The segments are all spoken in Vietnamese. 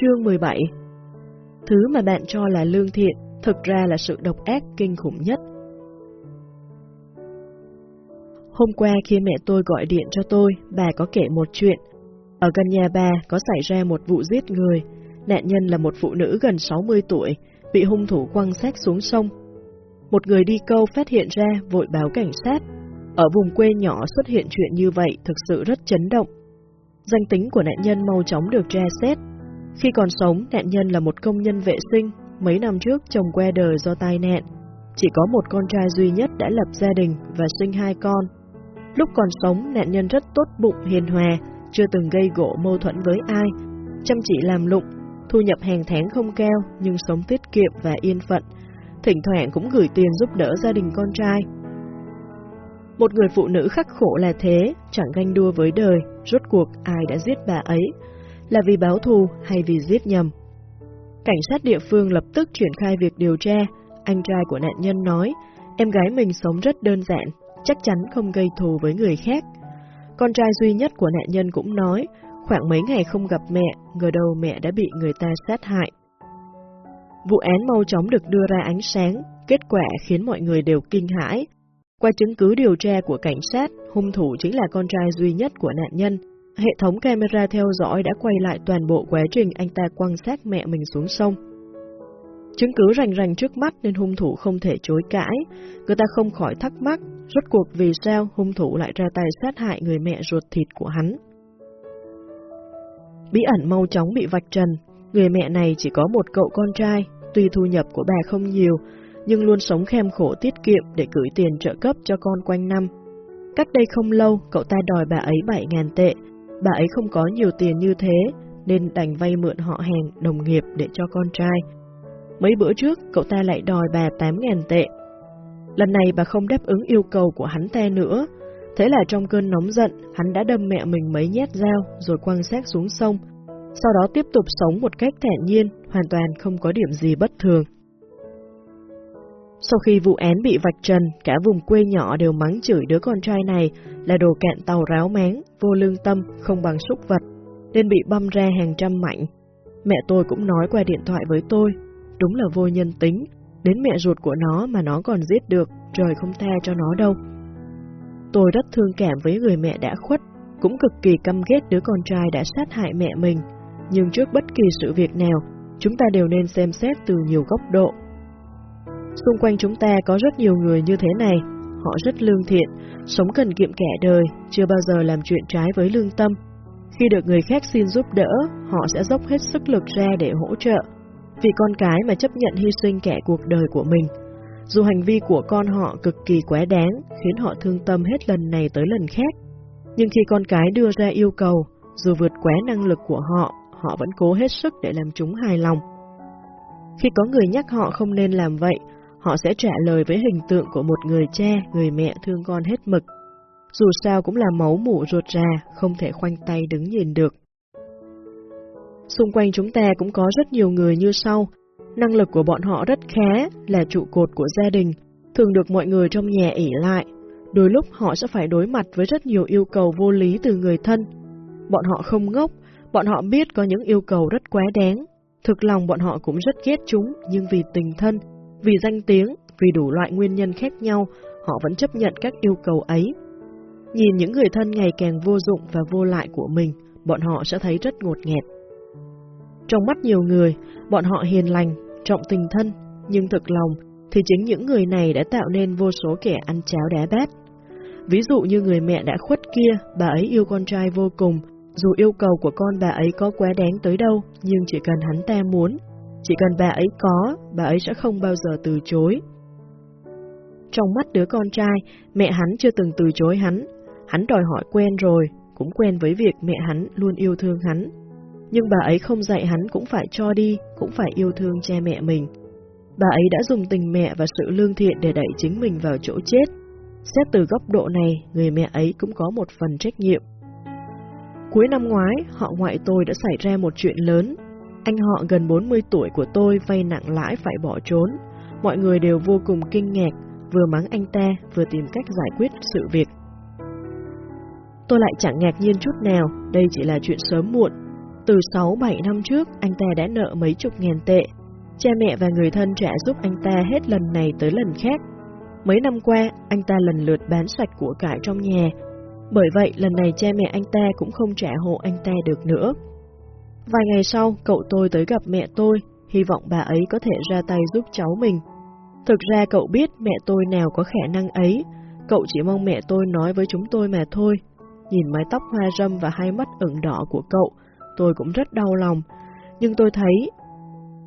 Chương 17 Thứ mà bạn cho là lương thiện, thực ra là sự độc ác kinh khủng nhất. Hôm qua khi mẹ tôi gọi điện cho tôi, bà có kể một chuyện. Ở gần nhà bà có xảy ra một vụ giết người. Nạn nhân là một phụ nữ gần 60 tuổi, bị hung thủ quăng xác xuống sông. Một người đi câu phát hiện ra vội báo cảnh sát. Ở vùng quê nhỏ xuất hiện chuyện như vậy thực sự rất chấn động. Danh tính của nạn nhân mau chóng được tra xét. Khi còn sống, nạn nhân là một công nhân vệ sinh, mấy năm trước chồng que đời do tai nạn. Chỉ có một con trai duy nhất đã lập gia đình và sinh hai con. Lúc còn sống, nạn nhân rất tốt bụng, hiền hòa, chưa từng gây gỗ mâu thuẫn với ai, chăm chỉ làm lụng, thu nhập hàng tháng không cao nhưng sống tiết kiệm và yên phận, thỉnh thoảng cũng gửi tiền giúp đỡ gia đình con trai. Một người phụ nữ khắc khổ là thế, chẳng ganh đua với đời, rốt cuộc ai đã giết bà ấy, là vì báo thù hay vì giết nhầm. Cảnh sát địa phương lập tức triển khai việc điều tra, anh trai của nạn nhân nói, em gái mình sống rất đơn giản, chắc chắn không gây thù với người khác. Con trai duy nhất của nạn nhân cũng nói, khoảng mấy ngày không gặp mẹ, ngờ đầu mẹ đã bị người ta sát hại. Vụ án mau chóng được đưa ra ánh sáng, kết quả khiến mọi người đều kinh hãi. Qua chứng cứ điều tra của cảnh sát, hung thủ chính là con trai duy nhất của nạn nhân. Hệ thống camera theo dõi đã quay lại toàn bộ quá trình anh ta quan sát mẹ mình xuống sông. Chứng cứ rành rành trước mắt nên hung thủ không thể chối cãi. Người ta không khỏi thắc mắc, rốt cuộc vì sao hung thủ lại ra tay sát hại người mẹ ruột thịt của hắn. Bí ẩn mau chóng bị vạch trần, người mẹ này chỉ có một cậu con trai, tuy thu nhập của bà không nhiều, nhưng luôn sống khem khổ tiết kiệm để gửi tiền trợ cấp cho con quanh năm. Cách đây không lâu, cậu ta đòi bà ấy 7.000 tệ, bà ấy không có nhiều tiền như thế, nên đành vay mượn họ hàng, đồng nghiệp để cho con trai. Mấy bữa trước, cậu ta lại đòi bà 8.000 tệ. Lần này bà không đáp ứng yêu cầu của hắn ta nữa. Thế là trong cơn nóng giận, hắn đã đâm mẹ mình mấy nhát dao rồi quăng xác xuống sông. Sau đó tiếp tục sống một cách thản nhiên, hoàn toàn không có điểm gì bất thường. Sau khi vụ án bị vạch trần, cả vùng quê nhỏ đều mắng chửi đứa con trai này là đồ cạn tàu ráo máng, vô lương tâm, không bằng súc vật, nên bị băm ra hàng trăm mạnh. Mẹ tôi cũng nói qua điện thoại với tôi, đúng là vô nhân tính, đến mẹ ruột của nó mà nó còn giết được, trời không tha cho nó đâu. Tôi rất thương cảm với người mẹ đã khuất, cũng cực kỳ căm ghét đứa con trai đã sát hại mẹ mình, nhưng trước bất kỳ sự việc nào, chúng ta đều nên xem xét từ nhiều góc độ. Xung quanh chúng ta có rất nhiều người như thế này, họ rất lương thiện, sống cần kiệm kẻ đời, chưa bao giờ làm chuyện trái với lương tâm. Khi được người khác xin giúp đỡ, họ sẽ dốc hết sức lực ra để hỗ trợ, vì con cái mà chấp nhận hy sinh kẻ cuộc đời của mình. Dù hành vi của con họ cực kỳ quá đáng, khiến họ thương tâm hết lần này tới lần khác, nhưng khi con cái đưa ra yêu cầu, dù vượt quá năng lực của họ, họ vẫn cố hết sức để làm chúng hài lòng. Khi có người nhắc họ không nên làm vậy, họ sẽ trả lời với hình tượng của một người cha, người mẹ thương con hết mực. Dù sao cũng là máu mủ ruột ra, không thể khoanh tay đứng nhìn được. Xung quanh chúng ta cũng có rất nhiều người như sau. Năng lực của bọn họ rất khá, là trụ cột của gia đình, thường được mọi người trong nhà ỉ lại. Đôi lúc họ sẽ phải đối mặt với rất nhiều yêu cầu vô lý từ người thân. Bọn họ không ngốc, bọn họ biết có những yêu cầu rất quá đáng. Thực lòng bọn họ cũng rất ghét chúng, nhưng vì tình thân, vì danh tiếng, vì đủ loại nguyên nhân khác nhau, họ vẫn chấp nhận các yêu cầu ấy. Nhìn những người thân ngày càng vô dụng và vô lại của mình, bọn họ sẽ thấy rất ngột nghẹt. Trong mắt nhiều người, bọn họ hiền lành, trọng tình thân, nhưng thực lòng thì chính những người này đã tạo nên vô số kẻ ăn cháo đá bát. Ví dụ như người mẹ đã khuất kia, bà ấy yêu con trai vô cùng, dù yêu cầu của con bà ấy có quá đáng tới đâu, nhưng chỉ cần hắn ta muốn, chỉ cần bà ấy có, bà ấy sẽ không bao giờ từ chối. Trong mắt đứa con trai, mẹ hắn chưa từng từ chối hắn, hắn đòi hỏi quen rồi, cũng quen với việc mẹ hắn luôn yêu thương hắn. Nhưng bà ấy không dạy hắn cũng phải cho đi, cũng phải yêu thương cha mẹ mình. Bà ấy đã dùng tình mẹ và sự lương thiện để đẩy chính mình vào chỗ chết. Xét từ góc độ này, người mẹ ấy cũng có một phần trách nhiệm. Cuối năm ngoái, họ ngoại tôi đã xảy ra một chuyện lớn. Anh họ gần 40 tuổi của tôi vay nặng lãi phải bỏ trốn. Mọi người đều vô cùng kinh ngạc, vừa mắng anh ta, vừa tìm cách giải quyết sự việc. Tôi lại chẳng ngạc nhiên chút nào, đây chỉ là chuyện sớm muộn. Từ 6-7 năm trước, anh ta đã nợ mấy chục ngàn tệ. Cha mẹ và người thân trả giúp anh ta hết lần này tới lần khác. Mấy năm qua, anh ta lần lượt bán sạch của cải trong nhà. Bởi vậy, lần này cha mẹ anh ta cũng không trả hộ anh ta được nữa. Vài ngày sau, cậu tôi tới gặp mẹ tôi, hy vọng bà ấy có thể ra tay giúp cháu mình. Thực ra cậu biết mẹ tôi nào có khả năng ấy, cậu chỉ mong mẹ tôi nói với chúng tôi mà thôi. Nhìn mái tóc hoa râm và hai mắt ửng đỏ của cậu, tôi cũng rất đau lòng, nhưng tôi thấy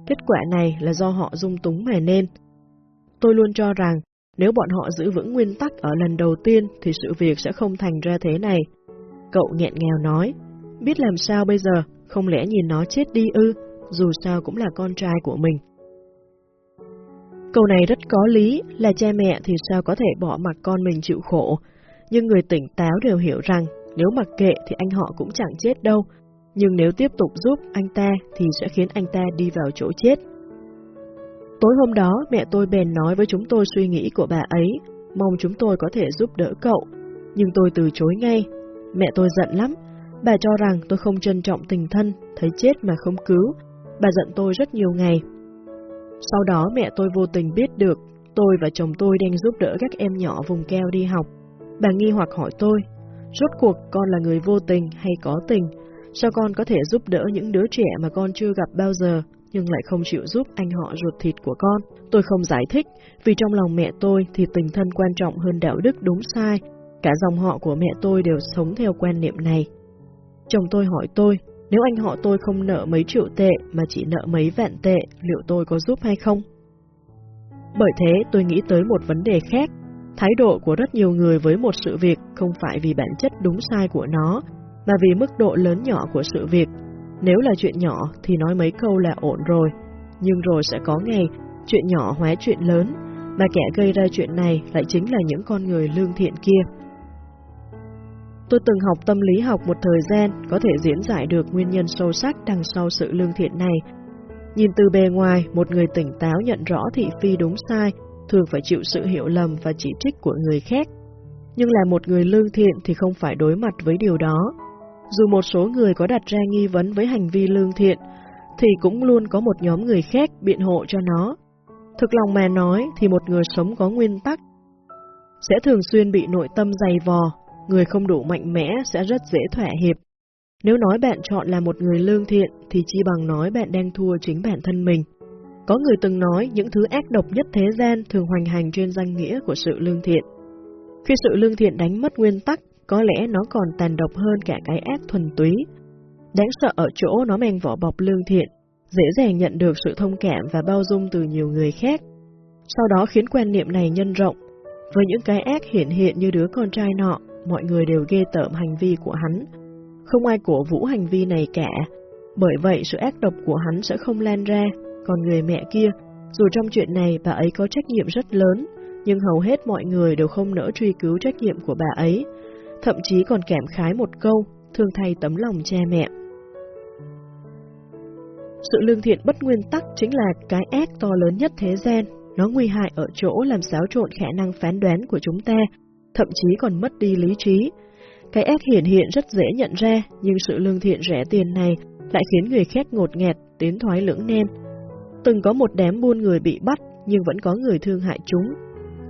kết quả này là do họ dung túng mà nên. Tôi luôn cho rằng nếu bọn họ giữ vững nguyên tắc ở lần đầu tiên thì sự việc sẽ không thành ra thế này. Cậu nghẹn ngào nói, biết làm sao bây giờ, không lẽ nhìn nó chết đi ư, dù sao cũng là con trai của mình. Câu này rất có lý, là cha mẹ thì sao có thể bỏ mặc con mình chịu khổ, nhưng người tỉnh táo đều hiểu rằng nếu mặc kệ thì anh họ cũng chẳng chết đâu, nhưng nếu tiếp tục giúp anh ta thì sẽ khiến anh ta đi vào chỗ chết. Tối hôm đó, mẹ tôi bèn nói với chúng tôi suy nghĩ của bà ấy, mong chúng tôi có thể giúp đỡ cậu, nhưng tôi từ chối ngay. Mẹ tôi giận lắm, bà cho rằng tôi không trân trọng tình thân, thấy chết mà không cứu. Bà giận tôi rất nhiều ngày. Sau đó mẹ tôi vô tình biết được tôi và chồng tôi đang giúp đỡ các em nhỏ vùng keo đi học. Bà nghi hoặc hỏi tôi, rốt cuộc con là người vô tình hay có tình? Sao con có thể giúp đỡ những đứa trẻ mà con chưa gặp bao giờ, nhưng lại không chịu giúp anh họ ruột thịt của con? Tôi không giải thích, vì trong lòng mẹ tôi thì tình thân quan trọng hơn đạo đức đúng sai. Cả dòng họ của mẹ tôi đều sống theo quan niệm này. Chồng tôi hỏi tôi, nếu anh họ tôi không nợ mấy triệu tệ mà chỉ nợ mấy vạn tệ, liệu tôi có giúp hay không? Bởi thế tôi nghĩ tới một vấn đề khác. Thái độ của rất nhiều người với một sự việc không phải vì bản chất đúng sai của nó, mà vì mức độ lớn nhỏ của sự việc. Nếu là chuyện nhỏ thì nói mấy câu là ổn rồi, nhưng rồi sẽ có ngày chuyện nhỏ hóa chuyện lớn, mà kẻ gây ra chuyện này lại chính là những con người lương thiện kia. Tôi từng học tâm lý học một thời gian có thể diễn giải được nguyên nhân sâu sắc đằng sau sự lương thiện này. Nhìn từ bề ngoài, một người tỉnh táo nhận rõ thị phi đúng sai, thường phải chịu sự hiểu lầm và chỉ trích của người khác. Nhưng là một người lương thiện thì không phải đối mặt với điều đó. Dù một số người có đặt ra nghi vấn với hành vi lương thiện, thì cũng luôn có một nhóm người khác biện hộ cho nó. Thực lòng mà nói thì một người sống có nguyên tắc sẽ thường xuyên bị nội tâm dày vò, người không đủ mạnh mẽ sẽ rất dễ thỏa hiệp. Nếu nói bạn chọn là một người lương thiện thì chi bằng nói bạn đang thua chính bản thân mình. Có người từng nói những thứ ác độc nhất thế gian thường hoành hành trên danh nghĩa của sự lương thiện. Khi sự lương thiện đánh mất nguyên tắc, có lẽ nó còn tàn độc hơn cả cái ác thuần túy. Đáng sợ ở chỗ nó mang vỏ bọc lương thiện, dễ dàng nhận được sự thông cảm và bao dung từ nhiều người khác. Sau đó khiến quan niệm này nhân rộng. Với những cái ác hiện hiện như đứa con trai nọ, mọi người đều ghê tởm hành vi của hắn. Không ai cổ vũ hành vi này cả, bởi vậy sự ác độc của hắn sẽ không lan ra. Còn người mẹ kia, dù trong chuyện này bà ấy có trách nhiệm rất lớn, nhưng hầu hết mọi người đều không nỡ truy cứu trách nhiệm của bà ấy, thậm chí còn cảm khái một câu, thương thay tấm lòng cha mẹ. Sự lương thiện bất nguyên tắc chính là cái ác to lớn nhất thế gian, nó nguy hại ở chỗ làm xáo trộn khả năng phán đoán của chúng ta, thậm chí còn mất đi lý trí. Cái ác hiển hiện rất dễ nhận ra, nhưng sự lương thiện rẻ tiền này lại khiến người khác ngột nghẹt, tiến thoái lưỡng nan. Từng có một đám buôn người bị bắt, nhưng vẫn có người thương hại chúng.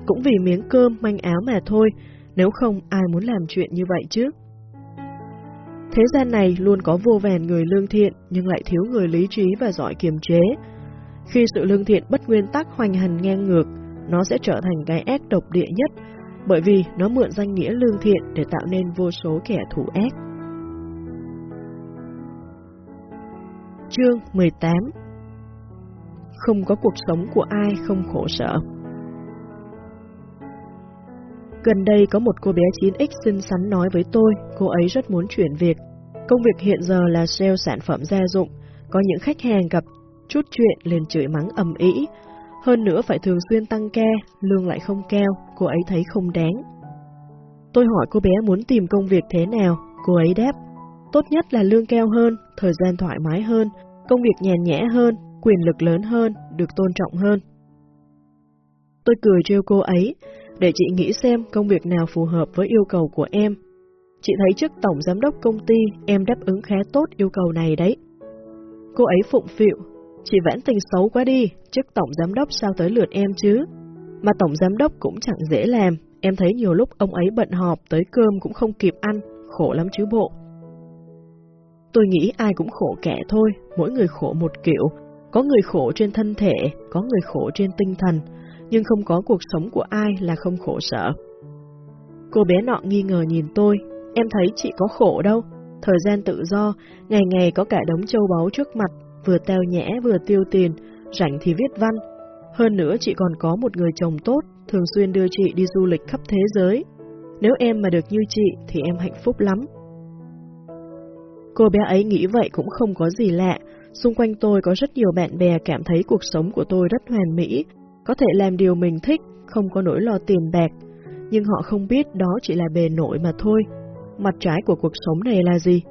Cũng vì miếng cơm, manh áo mà thôi, nếu không ai muốn làm chuyện như vậy chứ. Thế gian này luôn có vô vàn người lương thiện, nhưng lại thiếu người lý trí và giỏi kiềm chế. Khi sự lương thiện bất nguyên tắc hoành hành ngang ngược, nó sẽ trở thành cái ác độc địa nhất, bởi vì nó mượn danh nghĩa lương thiện để tạo nên vô số kẻ thù ác. Chương 18 Không có cuộc sống của ai không khổ sở Gần đây có một cô bé 9X xinh xắn nói với tôi, cô ấy rất muốn chuyển việc. Công việc hiện giờ là sale sản phẩm gia dụng, có những khách hàng gặp chút chuyện liền chửi mắng ầm ĩ, hơn nữa phải thường xuyên tăng ca, lương lại không cao, cô ấy thấy không đáng. Tôi hỏi cô bé muốn tìm công việc thế nào, cô ấy đáp, tốt nhất là lương cao hơn, thời gian thoải mái hơn, công việc nhàn nhã hơn, quyền lực lớn hơn, được tôn trọng hơn. Tôi cười trêu cô ấy, để chị nghĩ xem công việc nào phù hợp với yêu cầu của em. Chị thấy chức tổng giám đốc công ty em đáp ứng khá tốt yêu cầu này đấy. Cô ấy phụng phịu, chị vãn tình xấu quá đi, chức tổng giám đốc sao tới lượt em chứ? Mà tổng giám đốc cũng chẳng dễ làm, em thấy nhiều lúc ông ấy bận họp tới cơm cũng không kịp ăn, khổ lắm chứ bộ. Tôi nghĩ ai cũng khổ kẻ thôi, mỗi người khổ một kiểu, có người khổ trên thân thể, có người khổ trên tinh thần, nhưng không có cuộc sống của ai là không khổ sở. Cô bé nọ nghi ngờ nhìn tôi, em thấy chị có khổ đâu, thời gian tự do, ngày ngày có cả đống châu báu trước mặt, vừa teo nhẽ vừa tiêu tiền, rảnh thì viết văn. Hơn nữa chị còn có một người chồng tốt, thường xuyên đưa chị đi du lịch khắp thế giới. Nếu em mà được như chị thì em hạnh phúc lắm. Cô bé ấy nghĩ vậy cũng không có gì lạ, xung quanh tôi có rất nhiều bạn bè cảm thấy cuộc sống của tôi rất hoàn mỹ, có thể làm điều mình thích, không có nỗi lo tiền bạc, nhưng họ không biết đó chỉ là bề nổi mà thôi. Mặt trái của cuộc sống này là gì?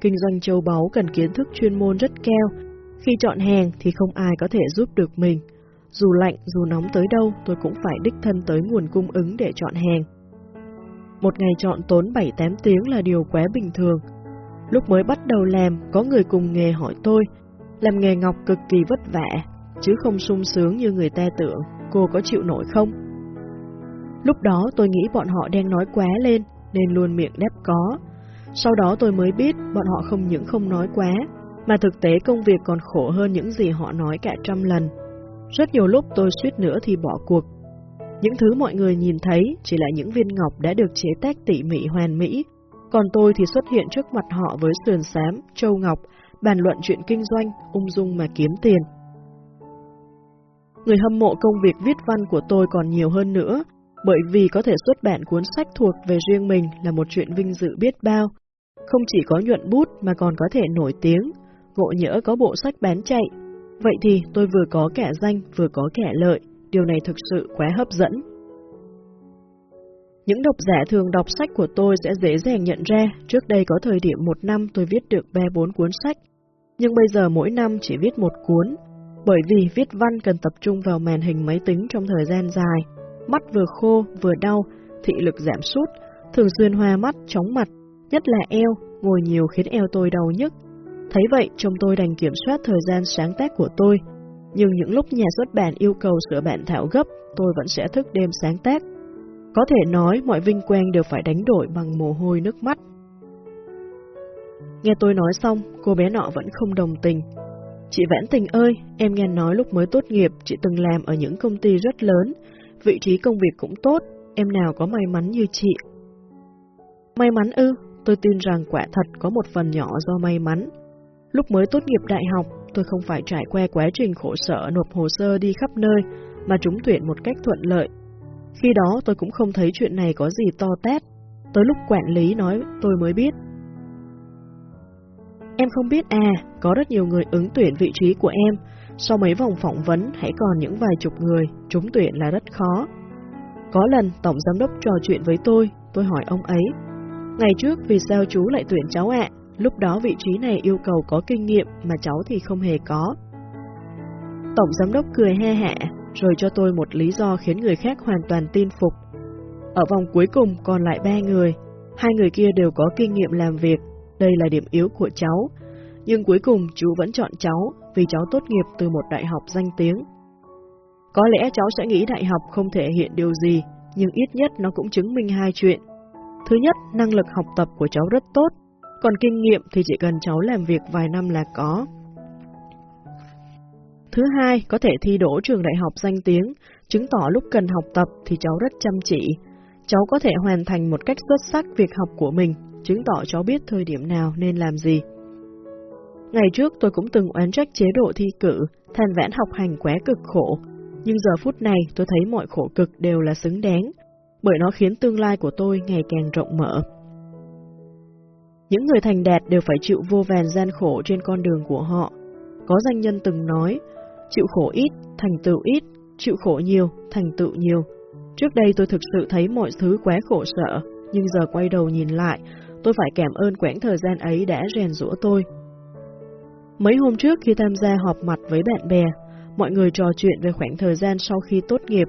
Kinh doanh châu báu cần kiến thức chuyên môn rất cao, khi chọn hàng thì không ai có thể giúp được mình. Dù lạnh, dù nóng tới đâu, tôi cũng phải đích thân tới nguồn cung ứng để chọn hàng. Một ngày chọn tốn 7-8 tiếng là điều quá bình thường. Lúc mới bắt đầu làm, có người cùng nghề hỏi tôi, làm nghề ngọc cực kỳ vất vả, chứ không sung sướng như người ta tưởng, cô có chịu nổi không? Lúc đó tôi nghĩ bọn họ đang nói quá lên, nên luôn miệng đáp có. Sau đó tôi mới biết bọn họ không những không nói quá, mà thực tế công việc còn khổ hơn những gì họ nói cả trăm lần. Rất nhiều lúc tôi suýt nữa thì bỏ cuộc. Những thứ mọi người nhìn thấy chỉ là những viên ngọc đã được chế tác tỉ mỉ hoàn mỹ, còn tôi thì xuất hiện trước mặt họ với sườn xám, châu ngọc, bàn luận chuyện kinh doanh, ung dung mà kiếm tiền. Người hâm mộ công việc viết văn của tôi còn nhiều hơn nữa, bởi vì có thể xuất bản cuốn sách thuộc về riêng mình là một chuyện vinh dự biết bao. Không chỉ có nhuận bút mà còn có thể nổi tiếng, ngộ nhỡ có bộ sách bán chạy. Vậy thì tôi vừa có kẻ danh vừa có kẻ lợi, điều này thực sự quá hấp dẫn. Những độc giả thường đọc sách của tôi sẽ dễ dàng nhận ra trước đây có thời điểm một năm tôi viết được 3-4 cuốn sách, nhưng bây giờ mỗi năm chỉ viết một cuốn, bởi vì viết văn cần tập trung vào màn hình máy tính trong thời gian dài, mắt vừa khô vừa đau, thị lực giảm sút, thường xuyên hoa mắt, chóng mặt, nhất là eo, ngồi nhiều khiến eo tôi đau nhức. Thấy vậy, chồng tôi đành kiểm soát thời gian sáng tác của tôi, nhưng những lúc nhà xuất bản yêu cầu sửa bản thảo gấp, tôi vẫn sẽ thức đêm sáng tác. Có thể nói mọi vinh quang đều phải đánh đổi bằng mồ hôi nước mắt. Nghe tôi nói xong, cô bé nọ vẫn không đồng tình. Chị Vãn Tình ơi, em nghe nói lúc mới tốt nghiệp chị từng làm ở những công ty rất lớn, vị trí công việc cũng tốt, em nào có may mắn như chị. May mắn ư, tôi tin rằng quả thật có một phần nhỏ do may mắn. Lúc mới tốt nghiệp đại học, tôi không phải trải qua quá trình khổ sở nộp hồ sơ đi khắp nơi, mà trúng tuyển một cách thuận lợi. Khi đó tôi cũng không thấy chuyện này có gì to tát, tới lúc quản lý nói tôi mới biết. Em không biết à, có rất nhiều người ứng tuyển vị trí của em, sau mấy vòng phỏng vấn hãy còn những vài chục người, trúng tuyển là rất khó. Có lần Tổng Giám đốc trò chuyện với tôi, tôi hỏi ông ấy, ngày trước vì sao chú lại tuyển cháu ạ? Lúc đó vị trí này yêu cầu có kinh nghiệm mà cháu thì không hề có. Tổng giám đốc cười he hẹ, rồi cho tôi một lý do khiến người khác hoàn toàn tin phục. Ở vòng cuối cùng còn lại ba người, hai người kia đều có kinh nghiệm làm việc, đây là điểm yếu của cháu. Nhưng cuối cùng chú vẫn chọn cháu vì cháu tốt nghiệp từ một đại học danh tiếng. Có lẽ cháu sẽ nghĩ đại học không thể hiện điều gì, nhưng ít nhất nó cũng chứng minh hai chuyện. Thứ nhất, năng lực học tập của cháu rất tốt, còn kinh nghiệm thì chỉ cần cháu làm việc vài năm là có. Thứ hai, có thể thi đỗ trường đại học danh tiếng, chứng tỏ lúc cần học tập thì cháu rất chăm chỉ. Cháu có thể hoàn thành một cách xuất sắc việc học của mình, chứng tỏ cháu biết thời điểm nào nên làm gì. Ngày trước tôi cũng từng oán trách chế độ thi cử, than vãn học hành quá cực khổ, nhưng giờ phút này tôi thấy mọi khổ cực đều là xứng đáng, bởi nó khiến tương lai của tôi ngày càng rộng mở. Những người thành đạt đều phải chịu vô vàn gian khổ trên con đường của họ. Có danh nhân từng nói, chịu khổ ít, thành tựu ít, chịu khổ nhiều, thành tựu nhiều. Trước đây tôi thực sự thấy mọi thứ quá khổ sợ, nhưng giờ quay đầu nhìn lại, tôi phải cảm ơn quãng thời gian ấy đã rèn rũa tôi. Mấy hôm trước khi tham gia họp mặt với bạn bè, mọi người trò chuyện về khoảng thời gian sau khi tốt nghiệp.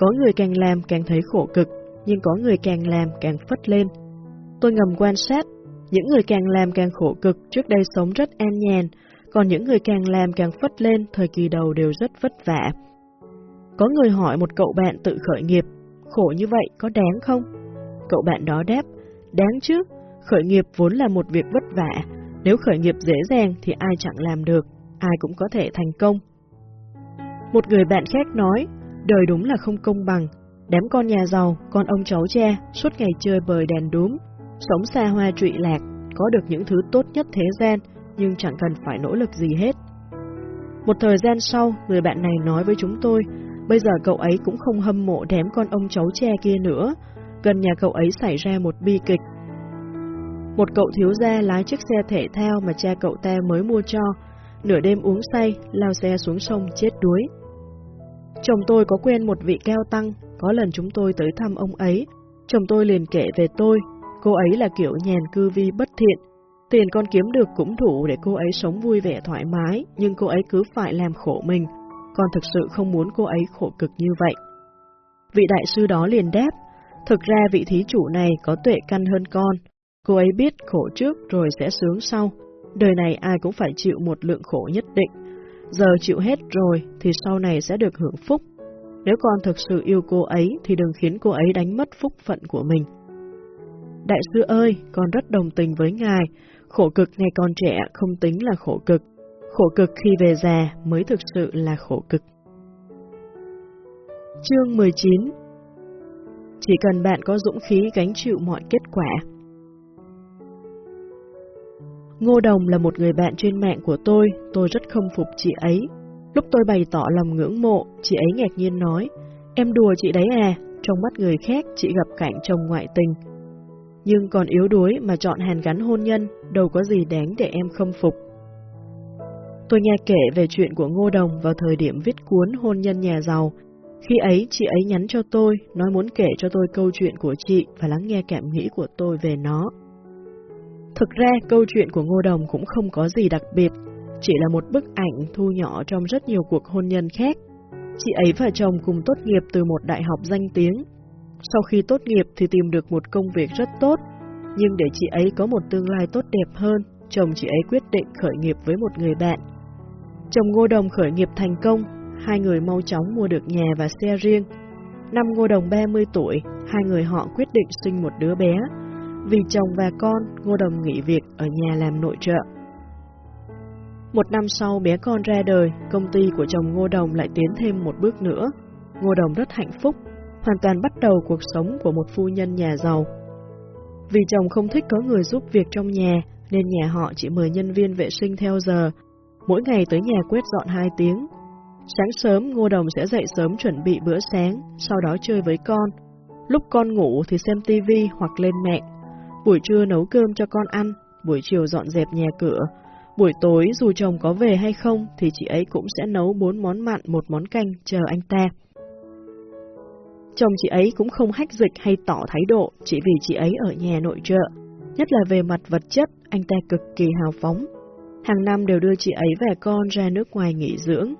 Có người càng làm càng thấy khổ cực, nhưng có người càng làm càng phất lên. Tôi ngầm quan sát, những người càng làm càng khổ cực trước đây sống rất an nhàn, còn những người càng làm càng phất lên thời kỳ đầu đều rất vất vả. Có người hỏi một cậu bạn tự khởi nghiệp, khổ như vậy có đáng không? Cậu bạn đó đáp, đáng chứ, khởi nghiệp vốn là một việc vất vả, nếu khởi nghiệp dễ dàng thì ai chẳng làm được, ai cũng có thể thành công. Một người bạn khác nói, đời đúng là không công bằng, đám con nhà giàu, con ông cháu cha, suốt ngày chơi bời đèn đúm, sống xa hoa trụy lạc, có được những thứ tốt nhất thế gian, nhưng chẳng cần phải nỗ lực gì hết. Một thời gian sau, người bạn này nói với chúng tôi, bây giờ cậu ấy cũng không hâm mộ đếm con ông cháu cha kia nữa, gần nhà cậu ấy xảy ra một bi kịch. Một cậu thiếu gia lái chiếc xe thể thao mà cha cậu ta mới mua cho, nửa đêm uống say, lao xe xuống sông chết đuối. Chồng tôi có quen một vị cao tăng, có lần chúng tôi tới thăm ông ấy, chồng tôi liền kể về tôi, cô ấy là kiểu nhàn cư vi bất thiện, tiền con kiếm được cũng đủ để cô ấy sống vui vẻ thoải mái, nhưng cô ấy cứ phải làm khổ mình, con thực sự không muốn cô ấy khổ cực như vậy. Vị đại sư đó liền đáp, thực ra vị thí chủ này có tuệ căn hơn con, cô ấy biết khổ trước rồi sẽ sướng sau, đời này ai cũng phải chịu một lượng khổ nhất định, giờ chịu hết rồi thì sau này sẽ được hưởng phúc. Nếu con thực sự yêu cô ấy thì đừng khiến cô ấy đánh mất phúc phận của mình. Đại sư ơi, con rất đồng tình với ngài, khổ cực ngày còn trẻ không tính là khổ cực, khổ cực khi về già mới thực sự là khổ cực. Chương 19 Chỉ cần bạn có dũng khí gánh chịu mọi kết quả. Ngô Đồng là một người bạn trên mạng của tôi, tôi rất không phục chị ấy. Lúc tôi bày tỏ lòng ngưỡng mộ, chị ấy ngạc nhiên nói, em đùa chị đấy à, trong mắt người khác chị gặp cảnh chồng ngoại tình. Nhưng còn yếu đuối mà chọn hàn gắn hôn nhân, đâu có gì đáng để em không phục. Tôi nghe kể về chuyện của Ngô Đồng vào thời điểm viết cuốn Hôn nhân nhà giàu. Khi ấy, chị ấy nhắn cho tôi, nói muốn kể cho tôi câu chuyện của chị và lắng nghe cảm nghĩ của tôi về nó. Thực ra, câu chuyện của Ngô Đồng cũng không có gì đặc biệt, chỉ là một bức ảnh thu nhỏ trong rất nhiều cuộc hôn nhân khác. Chị ấy và chồng cùng tốt nghiệp từ một đại học danh tiếng. Sau khi tốt nghiệp thì tìm được một công việc rất tốt, nhưng để chị ấy có một tương lai tốt đẹp hơn, chồng chị ấy quyết định khởi nghiệp với một người bạn. Chồng Ngô Đồng khởi nghiệp thành công, hai người mau chóng mua được nhà và xe riêng. Năm Ngô Đồng 30 tuổi, hai người họ quyết định sinh một đứa bé. Vì chồng và con, Ngô Đồng nghỉ việc ở nhà làm nội trợ. Một năm sau bé con ra đời, công ty của chồng Ngô Đồng lại tiến thêm một bước nữa. Ngô Đồng rất hạnh phúc, hoàn toàn bắt đầu cuộc sống của một phu nhân nhà giàu. Vì chồng không thích có người giúp việc trong nhà, nên nhà họ chỉ mời nhân viên vệ sinh theo giờ, mỗi ngày tới nhà quét dọn 2 tiếng. Sáng sớm Ngô Đồng sẽ dậy sớm chuẩn bị bữa sáng, sau đó chơi với con. Lúc con ngủ thì xem tivi hoặc lên mạng. Buổi trưa nấu cơm cho con ăn, buổi chiều dọn dẹp nhà cửa. Buổi tối dù chồng có về hay không thì chị ấy cũng sẽ nấu bốn món mặn một món canh chờ anh ta. Chồng chị ấy cũng không hách dịch hay tỏ thái độ chỉ vì chị ấy ở nhà nội trợ. Nhất là về mặt vật chất, anh ta cực kỳ hào phóng. Hàng năm đều đưa chị ấy và con ra nước ngoài nghỉ dưỡng.